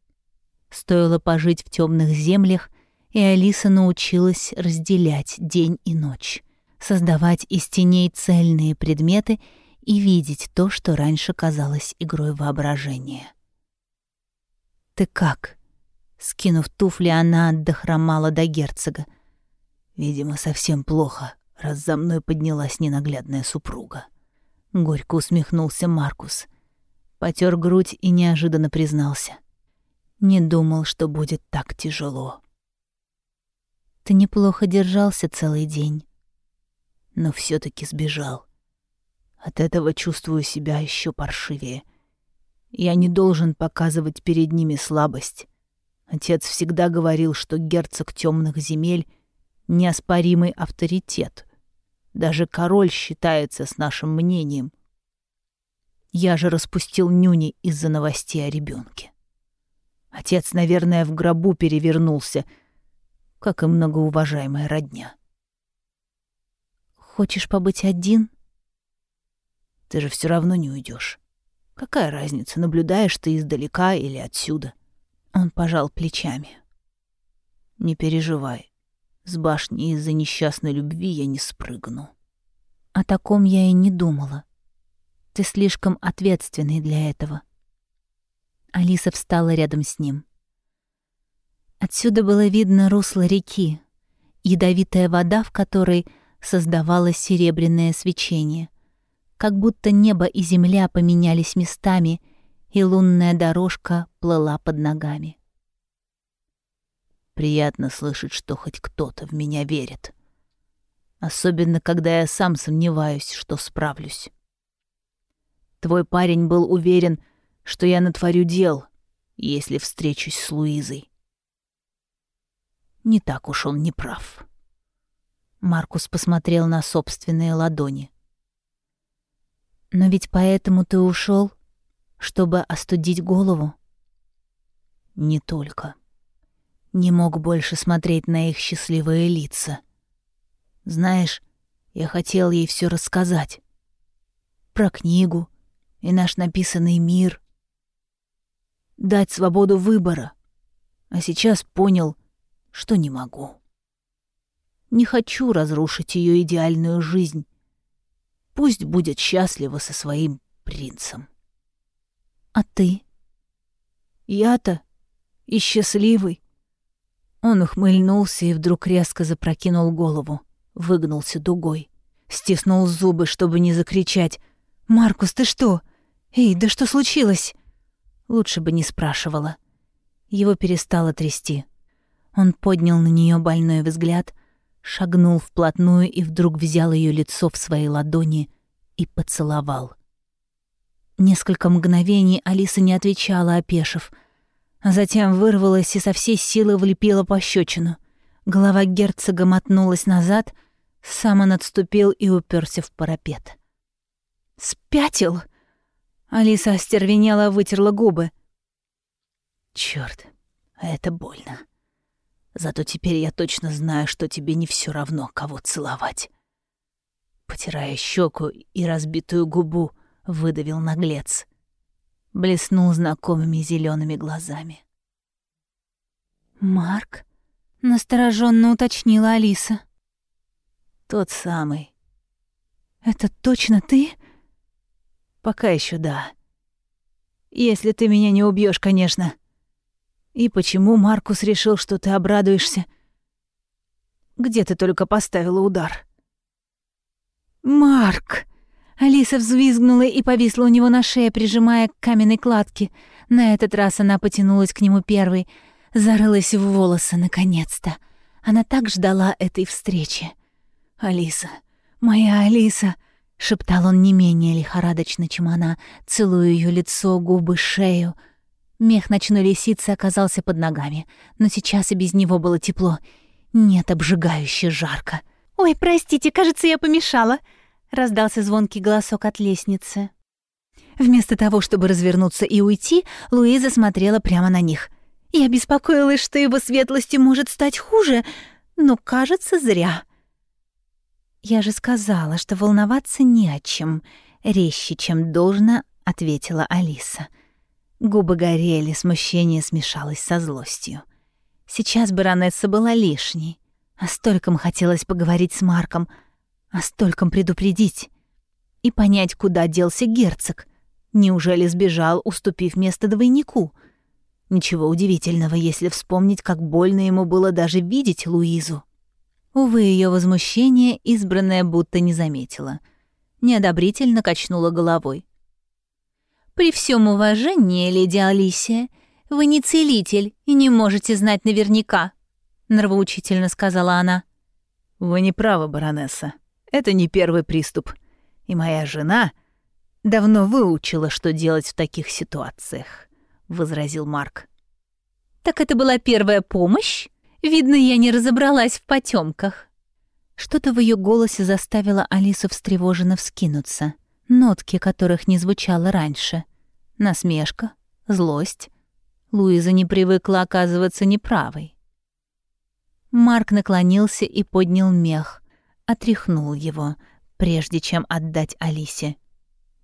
Стоило пожить в темных землях, и Алиса научилась разделять день и ночь, создавать из теней цельные предметы и видеть то, что раньше казалось игрой воображения. «Ты как?» Скинув туфли, она дохромала до герцога. Видимо, совсем плохо, раз за мной поднялась ненаглядная супруга. Горько усмехнулся Маркус. Потер грудь и неожиданно признался. Не думал, что будет так тяжело. Ты неплохо держался целый день. Но все таки сбежал. От этого чувствую себя еще паршивее. Я не должен показывать перед ними слабость. Отец всегда говорил, что герцог темных земель — неоспоримый авторитет. Даже король считается с нашим мнением. Я же распустил нюни из-за новостей о ребенке. Отец, наверное, в гробу перевернулся, как и многоуважаемая родня. Хочешь побыть один? Ты же все равно не уйдешь. Какая разница, наблюдаешь ты издалека или отсюда? Он пожал плечами. «Не переживай. С башни из-за несчастной любви я не спрыгну». «О таком я и не думала. Ты слишком ответственный для этого». Алиса встала рядом с ним. Отсюда было видно русло реки, ядовитая вода, в которой создавалось серебряное свечение. Как будто небо и земля поменялись местами — и лунная дорожка плыла под ногами. Приятно слышать, что хоть кто-то в меня верит. Особенно, когда я сам сомневаюсь, что справлюсь. Твой парень был уверен, что я натворю дел, если встречусь с Луизой. Не так уж он не прав. Маркус посмотрел на собственные ладони. «Но ведь поэтому ты ушел, чтобы остудить голову? Не только. Не мог больше смотреть на их счастливые лица. Знаешь, я хотел ей все рассказать. Про книгу и наш написанный мир. Дать свободу выбора. А сейчас понял, что не могу. Не хочу разрушить ее идеальную жизнь. Пусть будет счастлива со своим принцем. А ты? Я-то и счастливый. Он ухмыльнулся и вдруг резко запрокинул голову, выгнулся дугой, стиснул зубы, чтобы не закричать. «Маркус, ты что? Эй, да что случилось?» Лучше бы не спрашивала. Его перестало трясти. Он поднял на нее больной взгляд, шагнул вплотную и вдруг взял ее лицо в свои ладони и поцеловал. Несколько мгновений Алиса не отвечала, опешив. Затем вырвалась и со всей силы влепила пощечину. Голова герцога мотнулась назад, сам он отступил и уперся в парапет. «Спятил!» Алиса остервенела, вытерла губы. «Чёрт, это больно. Зато теперь я точно знаю, что тебе не все равно, кого целовать». Потирая щеку и разбитую губу, выдавил наглец. Блеснул знакомыми зелеными глазами. «Марк?» — настороженно уточнила Алиса. «Тот самый». «Это точно ты?» «Пока еще да. Если ты меня не убьешь, конечно. И почему Маркус решил, что ты обрадуешься?»
Где ты только поставила удар?»
«Марк!» Алиса взвизгнула и повисла у него на шее, прижимая к каменной кладке. На этот раз она потянулась к нему первой, зарылась в волосы наконец-то. Она так ждала этой встречи. «Алиса, моя Алиса!» — шептал он не менее лихорадочно, чем она, целуя ее лицо, губы, шею. Мех ночной лисицы оказался под ногами, но сейчас и без него было тепло. Нет, обжигающе жарко.
«Ой, простите, кажется, я помешала», — раздался звонкий голосок от лестницы.
Вместо того, чтобы развернуться и уйти, Луиза смотрела прямо на них. Я беспокоилась, что его светлости может стать хуже, но, кажется, зря. «Я же сказала, что волноваться не о чем», — резче, чем должно, ответила Алиса. Губы горели, смущение смешалось со злостью. Сейчас баронесса была лишней. А стольком хотелось поговорить с Марком — а стольком предупредить и понять, куда делся герцог. Неужели сбежал, уступив место двойнику? Ничего удивительного, если вспомнить, как больно ему было даже видеть Луизу. Увы, ее возмущение избранная будто не заметила. Неодобрительно качнула головой.
«При всем уважении, леди Алисия, вы не целитель и не можете знать наверняка», — нравоучительно сказала она.
«Вы не правы, баронесса», это не первый приступ. И моя жена давно выучила, что делать в таких ситуациях», — возразил Марк.
«Так это была первая помощь? Видно, я не разобралась в потемках.
Что-то в ее голосе заставило Алису встревоженно вскинуться. Нотки, которых не звучало раньше. Насмешка, злость. Луиза не привыкла оказываться неправой. Марк наклонился и поднял мех, отряхнул его, прежде чем отдать Алисе.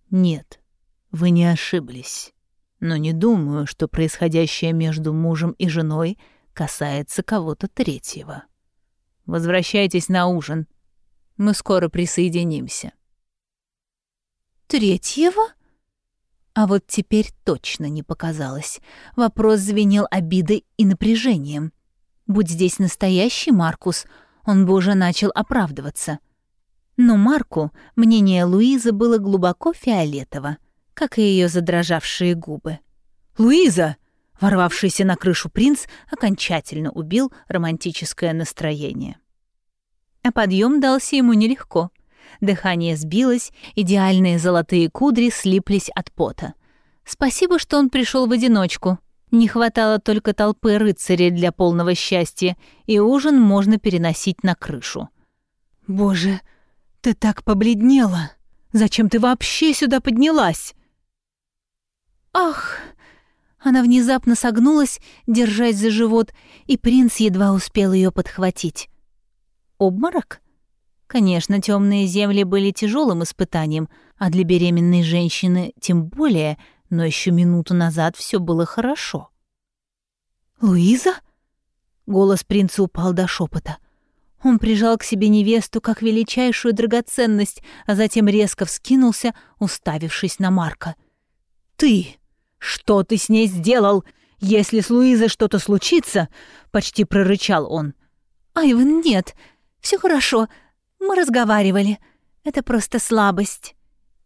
«Нет, вы не ошиблись. Но не думаю, что происходящее между мужем и женой касается кого-то третьего. Возвращайтесь на ужин. Мы скоро присоединимся».
«Третьего?» А вот теперь точно не показалось. Вопрос звенел обидой и напряжением. Будь здесь настоящий Маркус — он бы уже начал оправдываться. Но Марку мнение Луизы было глубоко фиолетово, как и ее задрожавшие губы. «Луиза!» Ворвавшийся на крышу принц окончательно убил романтическое настроение. А подъем дался ему нелегко. Дыхание сбилось, идеальные золотые кудри слиплись от пота. Спасибо, что он пришел в одиночку. Не хватало только толпы рыцарей для полного счастья, и ужин можно переносить на крышу. «Боже, ты так побледнела! Зачем ты вообще сюда поднялась?» «Ах!» Она внезапно согнулась, держась за живот, и принц едва успел ее подхватить. «Обморок?» Конечно, темные земли были тяжелым испытанием, а для беременной женщины тем более — но еще минуту назад все было хорошо. «Луиза?» Голос принца упал до шепота. Он прижал к себе невесту как величайшую драгоценность, а затем резко вскинулся, уставившись на Марка. «Ты! Что ты с ней сделал? Если с Луизой что-то случится...» — почти прорычал он. «Айвен, нет. все хорошо. Мы разговаривали. Это просто слабость».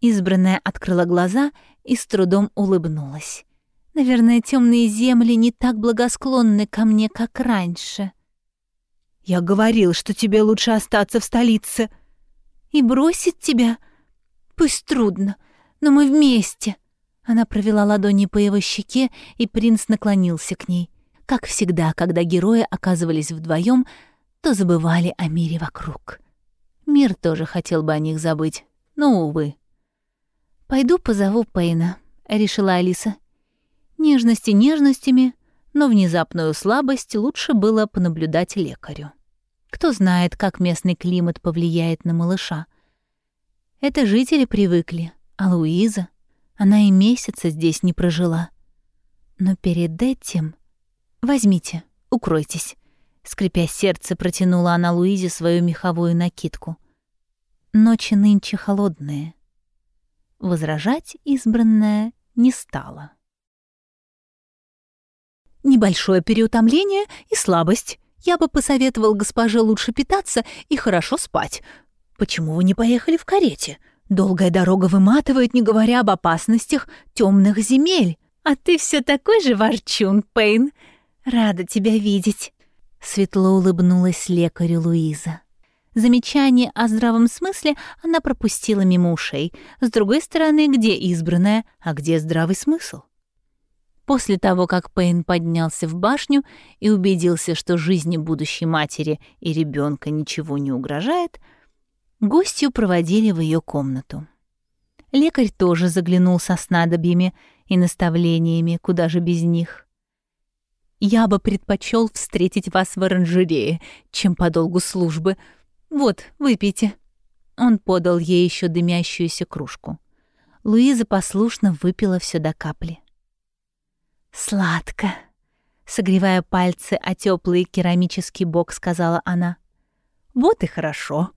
Избранная открыла глаза и с трудом улыбнулась. Наверное, темные земли не так благосклонны ко мне, как раньше. Я говорил, что тебе лучше остаться в столице. И бросить тебя? Пусть трудно, но мы вместе. Она провела ладони по его щеке, и принц наклонился к ней. Как всегда, когда герои оказывались вдвоем, то забывали о мире вокруг. Мир тоже хотел бы о них забыть, но, увы. «Пойду позову Пейна», — решила Алиса. Нежности нежностями, но внезапную слабость лучше было понаблюдать лекарю. Кто знает, как местный климат повлияет на малыша. Это жители привыкли, а Луиза, она и месяца здесь не прожила. Но перед этим... Возьмите, укройтесь. Скрипя сердце, протянула она Луизе свою меховую накидку. Ночи нынче холодные. Возражать избранная не стала. Небольшое переутомление и слабость, Я бы посоветовал госпоже лучше питаться и хорошо спать. Почему вы не поехали в карете? Долгая дорога выматывает, не говоря об опасностях темных земель.
А ты все такой же ворчун, Пейн. Рада тебя видеть.
Светло улыбнулась лекарю Луиза. Замечание о здравом смысле она пропустила мимо ушей. С другой стороны, где избранная, а где здравый смысл? После того, как Пейн поднялся в башню и убедился, что жизни будущей матери и ребенка ничего не угрожает, гостью проводили в ее комнату. Лекарь тоже заглянул со снадобьями и наставлениями, куда же без них. «Я бы предпочел встретить вас в оранжерее, чем по долгу службы», «Вот, выпейте». Он подал ей еще дымящуюся кружку. Луиза послушно выпила все до капли. «Сладко», — согревая пальцы о теплый керамический бок, сказала она. «Вот и хорошо.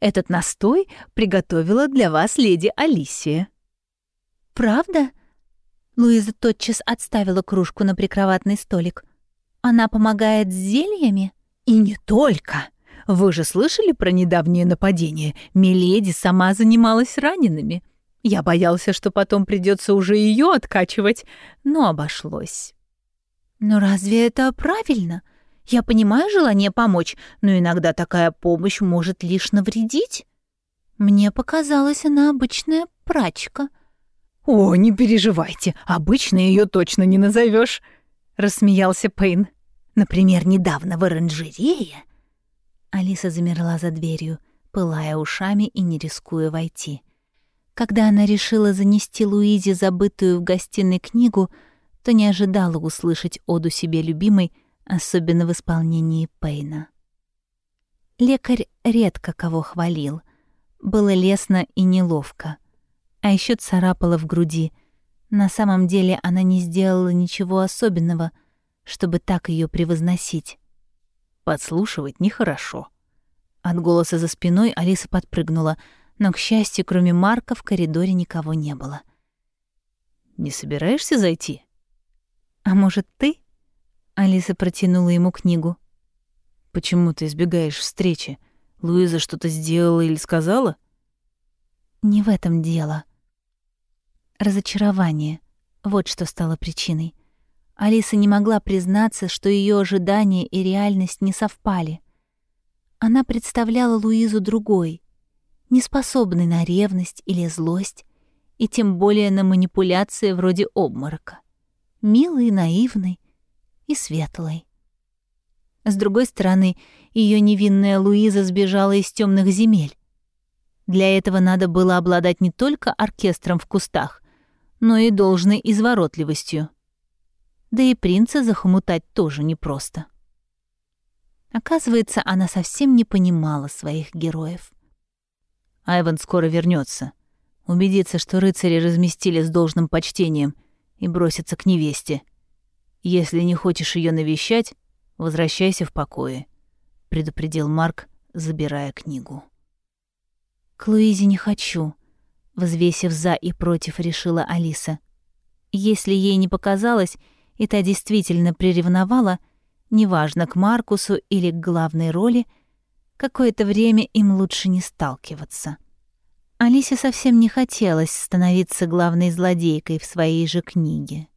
Этот настой приготовила для вас леди Алисия». «Правда?» Луиза тотчас отставила кружку на прикроватный столик. «Она помогает с зельями?» «И не только!» Вы же слышали про недавнее нападение? Миледи сама занималась ранеными. Я боялся, что потом придется уже ее откачивать, но обошлось. Но разве это правильно? Я понимаю желание помочь, но иногда такая помощь может лишь навредить. Мне показалось, она обычная прачка. О, не переживайте, обычно ее точно не назовешь, рассмеялся Пейн. Например, недавно в оранжерее Алиса замерла за дверью, пылая ушами и не рискуя войти. Когда она решила занести Луизе забытую в гостиной книгу, то не ожидала услышать оду себе любимой, особенно в исполнении Пейна. Лекарь редко кого хвалил. Было лестно и неловко. А еще царапала в груди. На самом деле она не сделала ничего особенного, чтобы так ее превозносить. Подслушивать нехорошо. От голоса за спиной Алиса подпрыгнула, но, к счастью, кроме Марка в коридоре никого не было. «Не собираешься зайти?» «А может, ты?» Алиса протянула ему книгу. «Почему ты избегаешь встречи? Луиза что-то сделала или сказала?» «Не в этом дело. Разочарование. Вот что стало причиной. Алиса не могла признаться, что ее ожидания и реальность не совпали. Она представляла Луизу другой, неспособной на ревность или злость, и тем более на манипуляции вроде обморока. Милой, наивной и светлой. С другой стороны, ее невинная Луиза сбежала из темных земель. Для этого надо было обладать не только оркестром в кустах, но и должной изворотливостью да и принца захомутать тоже непросто. Оказывается, она совсем не понимала своих героев. Айван скоро вернется, убедится, что рыцари разместили с должным почтением и бросится к невесте. Если не хочешь ее навещать, возвращайся в покое, предупредил Марк, забирая книгу. К Луизе не хочу, взвесив за и против, решила Алиса. Если ей не показалось, и та действительно приревновала, неважно, к Маркусу или к главной роли, какое-то время им лучше не сталкиваться. Алисе совсем не хотелось становиться главной злодейкой в своей же книге.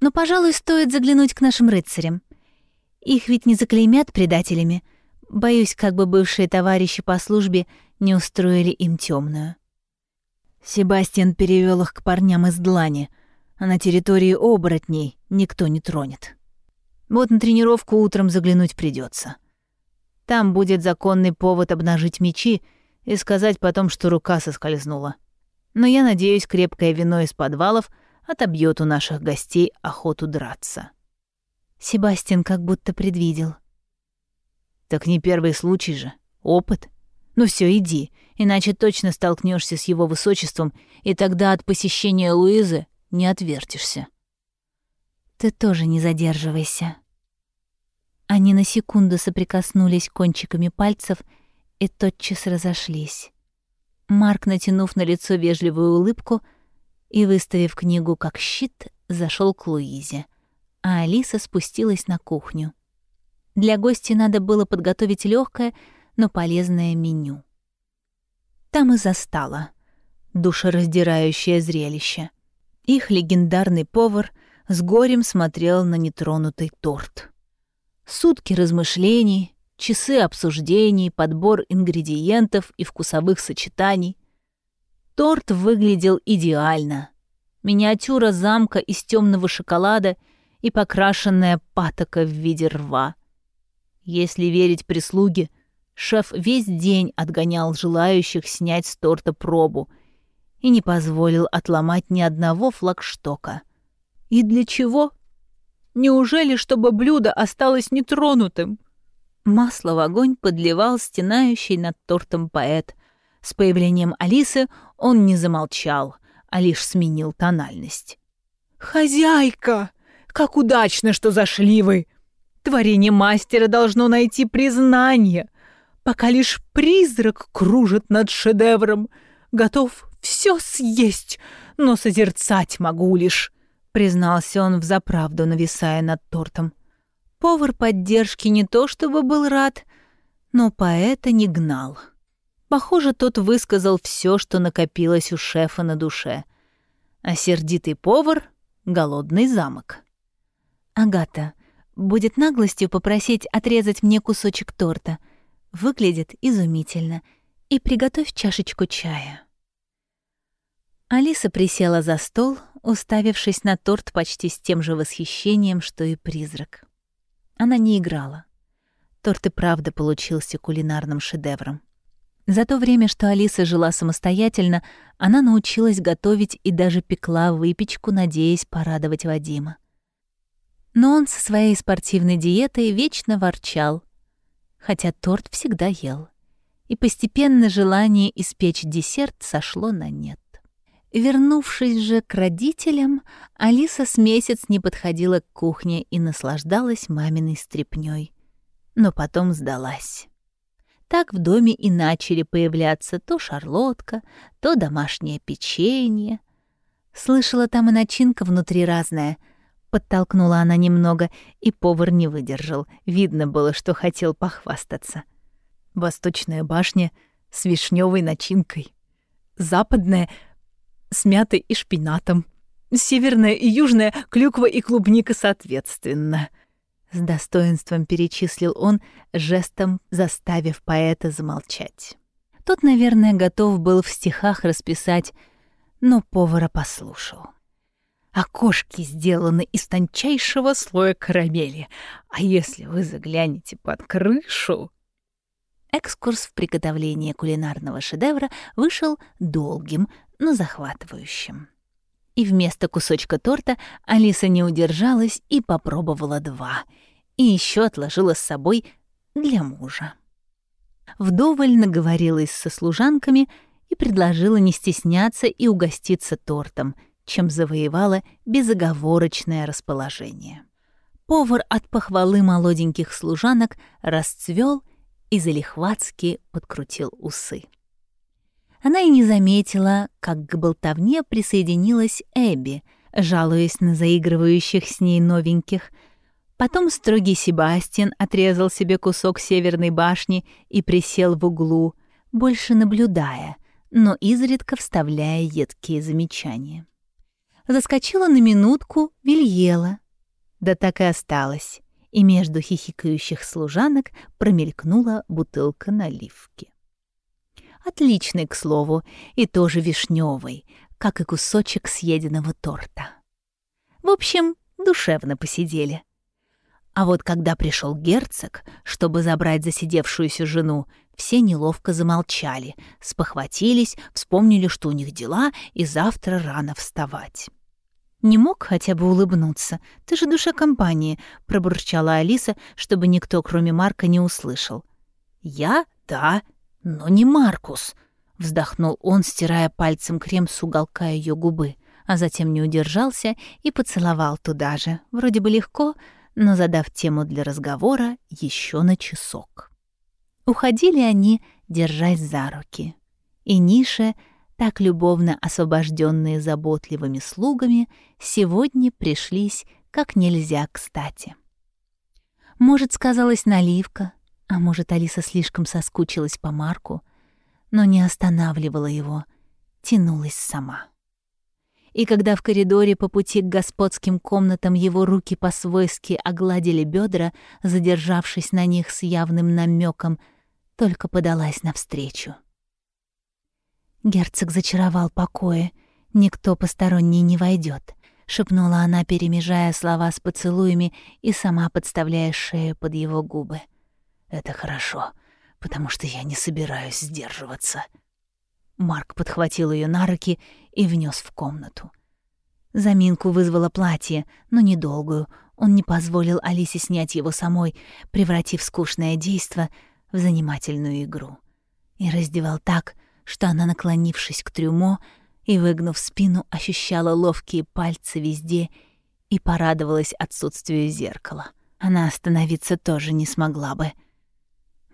Но, пожалуй, стоит заглянуть к нашим рыцарям. Их ведь не заклеймят предателями. Боюсь, как бы бывшие товарищи по службе не устроили им темную. Себастьян перевел их к парням из Длани — а на территории оборотней никто не тронет. Вот на тренировку утром заглянуть придется. Там будет законный повод обнажить мечи и сказать потом, что рука соскользнула. Но я надеюсь, крепкое вино из подвалов отобьет у наших гостей охоту драться. Себастьян как будто предвидел. Так не первый случай же. Опыт. Ну все, иди, иначе точно столкнешься с его высочеством, и тогда от посещения Луизы не отвертишься. Ты тоже не задерживайся. Они на секунду соприкоснулись кончиками пальцев и тотчас разошлись. Марк, натянув на лицо вежливую улыбку и выставив книгу как щит, зашел к Луизе, а Алиса спустилась на кухню. Для гостей надо было подготовить легкое, но полезное меню. Там и застала душераздирающее зрелище. Их легендарный повар с горем смотрел на нетронутый торт. Сутки размышлений, часы обсуждений, подбор ингредиентов и вкусовых сочетаний. Торт выглядел идеально. Миниатюра замка из темного шоколада и покрашенная патока в виде рва. Если верить прислуге, шеф весь день отгонял желающих снять с торта пробу и не позволил отломать ни одного флагштока. И для чего? Неужели, чтобы блюдо осталось нетронутым? Масло в огонь подливал стенающий над тортом поэт. С появлением Алисы он не замолчал, а лишь сменил тональность.
«Хозяйка! Как удачно, что зашли вы! Творение мастера должно найти признание, пока лишь призрак кружит над шедевром, готов все съесть, но созерцать могу лишь», — признался он взаправду, нависая над тортом.
Повар поддержки не то чтобы был рад, но поэта не гнал. Похоже, тот высказал все, что накопилось у шефа на душе. А сердитый повар — голодный замок. «Агата, будет наглостью попросить отрезать мне кусочек торта. Выглядит изумительно. И приготовь чашечку чая». Алиса присела за стол, уставившись на торт почти с тем же восхищением, что и призрак. Она не играла. Торт и правда получился кулинарным шедевром. За то время, что Алиса жила самостоятельно, она научилась готовить и даже пекла выпечку, надеясь порадовать Вадима. Но он со своей спортивной диетой вечно ворчал, хотя торт всегда ел. И постепенно желание испечь десерт сошло на нет. Вернувшись же к родителям, Алиса с месяц не подходила к кухне и наслаждалась маминой стряпнёй. Но потом сдалась. Так в доме и начали появляться то шарлотка, то домашнее печенье. Слышала, там и начинка внутри разная. Подтолкнула она немного, и повар не выдержал. Видно было, что хотел похвастаться. Восточная башня с вишневой начинкой. Западная с мятой и шпинатом. Северная и южная — клюква и клубника соответственно. С достоинством перечислил он, жестом заставив поэта замолчать. Тот, наверное, готов был в стихах расписать, но повара послушал. Окошки сделаны из тончайшего слоя карамели, а если вы заглянете под крышу... Экскурс в приготовление кулинарного шедевра вышел долгим, но захватывающим. И вместо кусочка торта Алиса не удержалась и попробовала два. И еще отложила с собой для мужа. Вдоволь наговорилась со служанками и предложила не стесняться и угоститься тортом, чем завоевала безоговорочное расположение. Повар от похвалы молоденьких служанок расцвел и залихватски подкрутил усы. Она и не заметила, как к болтовне присоединилась Эбби, жалуясь на заигрывающих с ней новеньких. Потом строгий Себастьян отрезал себе кусок северной башни и присел в углу, больше наблюдая, но изредка вставляя едкие замечания. Заскочила на минутку Вильела. Да так и осталась, и между хихикающих служанок промелькнула бутылка наливки. Отличный, к слову, и тоже вишневый, как и кусочек съеденного торта. В общем, душевно посидели. А вот когда пришел герцог, чтобы забрать засидевшуюся жену, все неловко замолчали, спохватились, вспомнили, что у них дела, и завтра рано вставать. «Не мог хотя бы улыбнуться? Ты же душа компании», — пробурчала Алиса, чтобы никто, кроме Марка, не услышал. «Я? Да. «Но не Маркус!» — вздохнул он, стирая пальцем крем с уголка ее губы, а затем не удержался и поцеловал туда же, вроде бы легко, но задав тему для разговора еще на часок. Уходили они, держась за руки. И Ниша, так любовно освобожденные заботливыми слугами, сегодня пришлись как нельзя кстати. Может, сказалась наливка, а может, Алиса слишком соскучилась по Марку, но не останавливала его, тянулась сама. И когда в коридоре по пути к господским комнатам его руки по-свойски огладили бедра, задержавшись на них с явным намеком, только подалась навстречу. Герцог зачаровал покоя, никто посторонний не войдет, шепнула она, перемежая слова с поцелуями и сама подставляя шею под его губы. Это хорошо, потому что я не собираюсь сдерживаться. Марк подхватил ее на руки и внес в комнату. Заминку вызвало платье, но недолгую. Он не позволил Алисе снять его самой, превратив скучное действо в занимательную игру. И раздевал так, что она, наклонившись к трюмо и выгнув спину, ощущала ловкие пальцы везде и порадовалась отсутствию зеркала. Она остановиться тоже не смогла бы —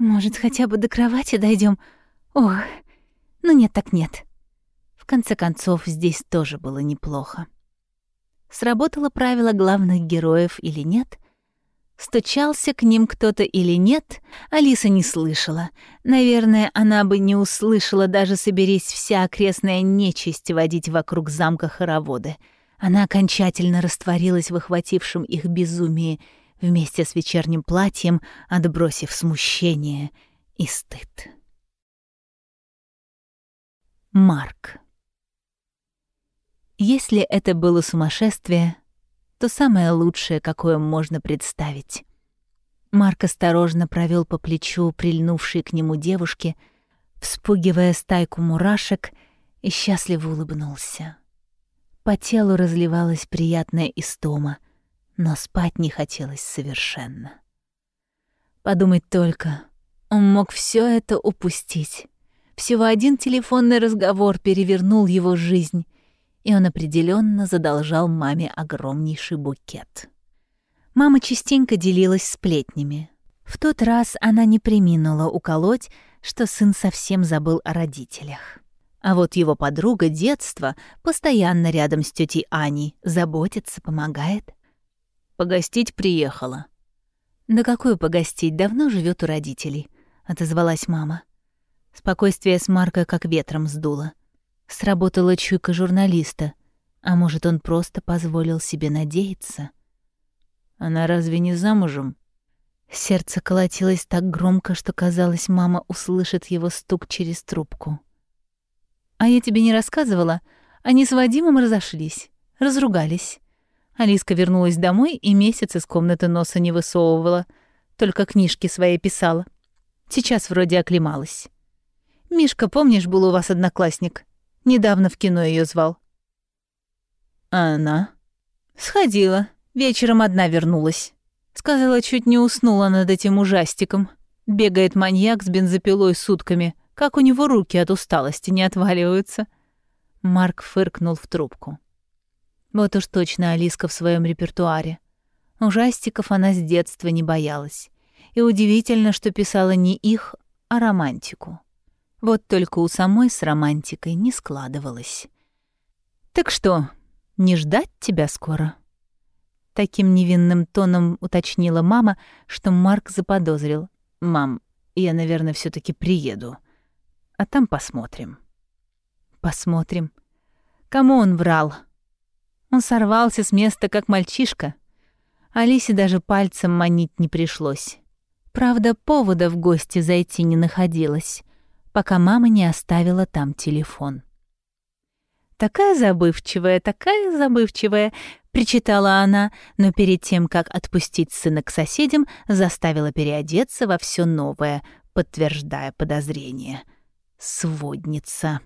может, хотя бы до кровати дойдем? Ох, ну нет так нет. В конце концов, здесь тоже было неплохо. Сработало правило главных героев или нет? Стучался к ним кто-то или нет, Алиса не слышала. Наверное, она бы не услышала, даже соберись вся окрестная нечисть водить вокруг замка хороводы. Она окончательно растворилась в охватившем их безумии — вместе с вечерним платьем, отбросив смущение и стыд. Марк. Если это было сумасшествие, то самое лучшее, какое можно представить. Марк осторожно провел по плечу прильнувшей к нему девушки, вспугивая стайку мурашек, и счастливо улыбнулся. По телу разливалась приятная истома — но спать не хотелось совершенно. Подумать только, он мог все это упустить. Всего один телефонный разговор перевернул его жизнь, и он определенно задолжал маме огромнейший букет. Мама частенько делилась сплетнями. В тот раз она не приминула уколоть, что сын совсем забыл о родителях. А вот его подруга детства постоянно рядом с тетей Аней, заботится, помогает.
Погостить приехала».
«Да какую погостить? Давно живет у родителей», — отозвалась мама. Спокойствие с Марка как ветром сдуло. Сработала чуйка журналиста. А может, он просто позволил себе надеяться?
Она разве не замужем?
Сердце колотилось так громко, что казалось, мама услышит его стук через трубку. «А я тебе не рассказывала? Они с Вадимом разошлись, разругались. Алиска вернулась домой и месяц из комнаты носа не высовывала, только книжки свои писала. Сейчас вроде оклемалась. Мишка, помнишь, был у вас одноклассник? Недавно в кино ее звал.
А она?
Сходила. Вечером одна вернулась. Сказала, чуть не уснула над этим ужастиком. Бегает маньяк с бензопилой сутками. Как у него руки от усталости не отваливаются. Марк фыркнул в трубку. Вот уж точно Алиска в своем репертуаре. Ужастиков она с детства не боялась. И удивительно, что писала не их, а романтику. Вот только у самой с романтикой не складывалось. «Так что, не ждать тебя скоро?» Таким невинным тоном уточнила мама, что Марк заподозрил. «Мам, я, наверное, все таки приеду. А там посмотрим». «Посмотрим». Кому он врал? Он сорвался с места, как мальчишка. Алисе даже пальцем манить не пришлось. Правда, повода в гости зайти не находилось, пока мама не оставила там телефон. «Такая забывчивая, такая забывчивая», — причитала она, но перед тем, как отпустить сына к соседям, заставила переодеться во все новое, подтверждая подозрение. «Сводница».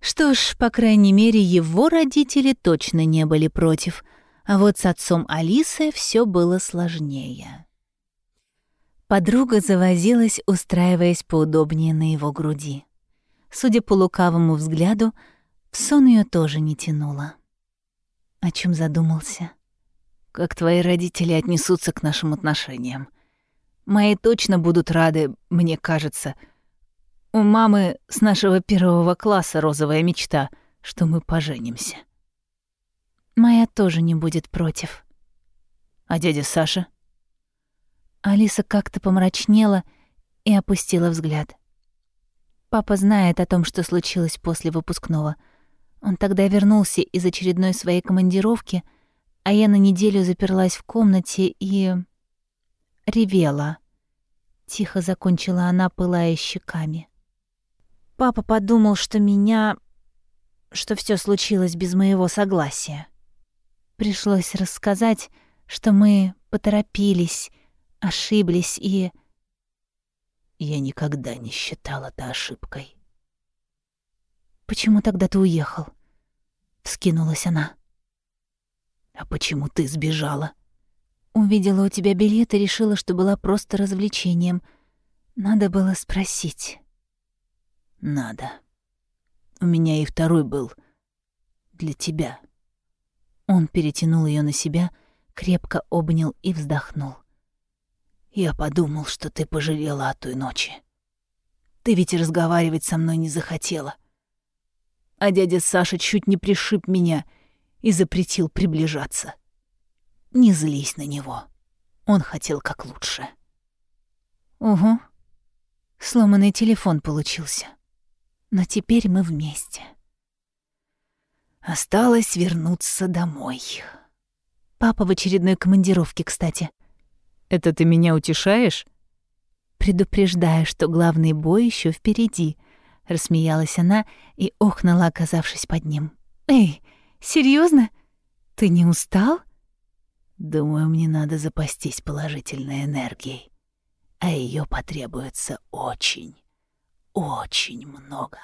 Что ж, по крайней мере, его родители точно не были против, а вот с отцом Алисы все было сложнее. Подруга завозилась, устраиваясь поудобнее на его груди. Судя по лукавому взгляду, в сон ее тоже не тянуло. О чем задумался?
Как твои родители отнесутся к нашим отношениям? Мои точно будут рады, мне кажется — у мамы с нашего первого класса розовая мечта, что мы поженимся.
Моя тоже не будет против.
А дядя Саша?
Алиса как-то помрачнела и опустила взгляд. Папа знает о том, что случилось после выпускного. Он тогда вернулся из очередной своей командировки, а я на неделю заперлась в комнате и... ревела. Тихо закончила она, пылая щеками. Папа подумал, что меня... что все случилось без моего согласия. Пришлось рассказать, что мы поторопились, ошиблись и...
Я никогда не считал это ошибкой.
«Почему тогда ты уехал?» — вскинулась она.
«А почему ты сбежала?»
Увидела у тебя билет и решила, что была просто развлечением. Надо было спросить.
Надо. У меня и второй был для тебя.
Он перетянул ее на себя, крепко обнял и вздохнул.
Я подумал, что ты пожалела о той ночи. Ты ведь разговаривать со мной не захотела. А дядя Саша чуть не пришиб меня и запретил приближаться. Не злись на него. Он хотел как лучше.
Угу. Сломанный телефон получился. Но теперь мы вместе.
Осталось вернуться домой.
Папа в очередной командировке, кстати.
Это ты меня утешаешь?
Предупреждаю, что главный бой еще впереди. Рассмеялась она и охнула, оказавшись под ним. Эй, серьезно? Ты не устал?
Думаю, мне надо запастись положительной энергией. А ее потребуется очень, очень много.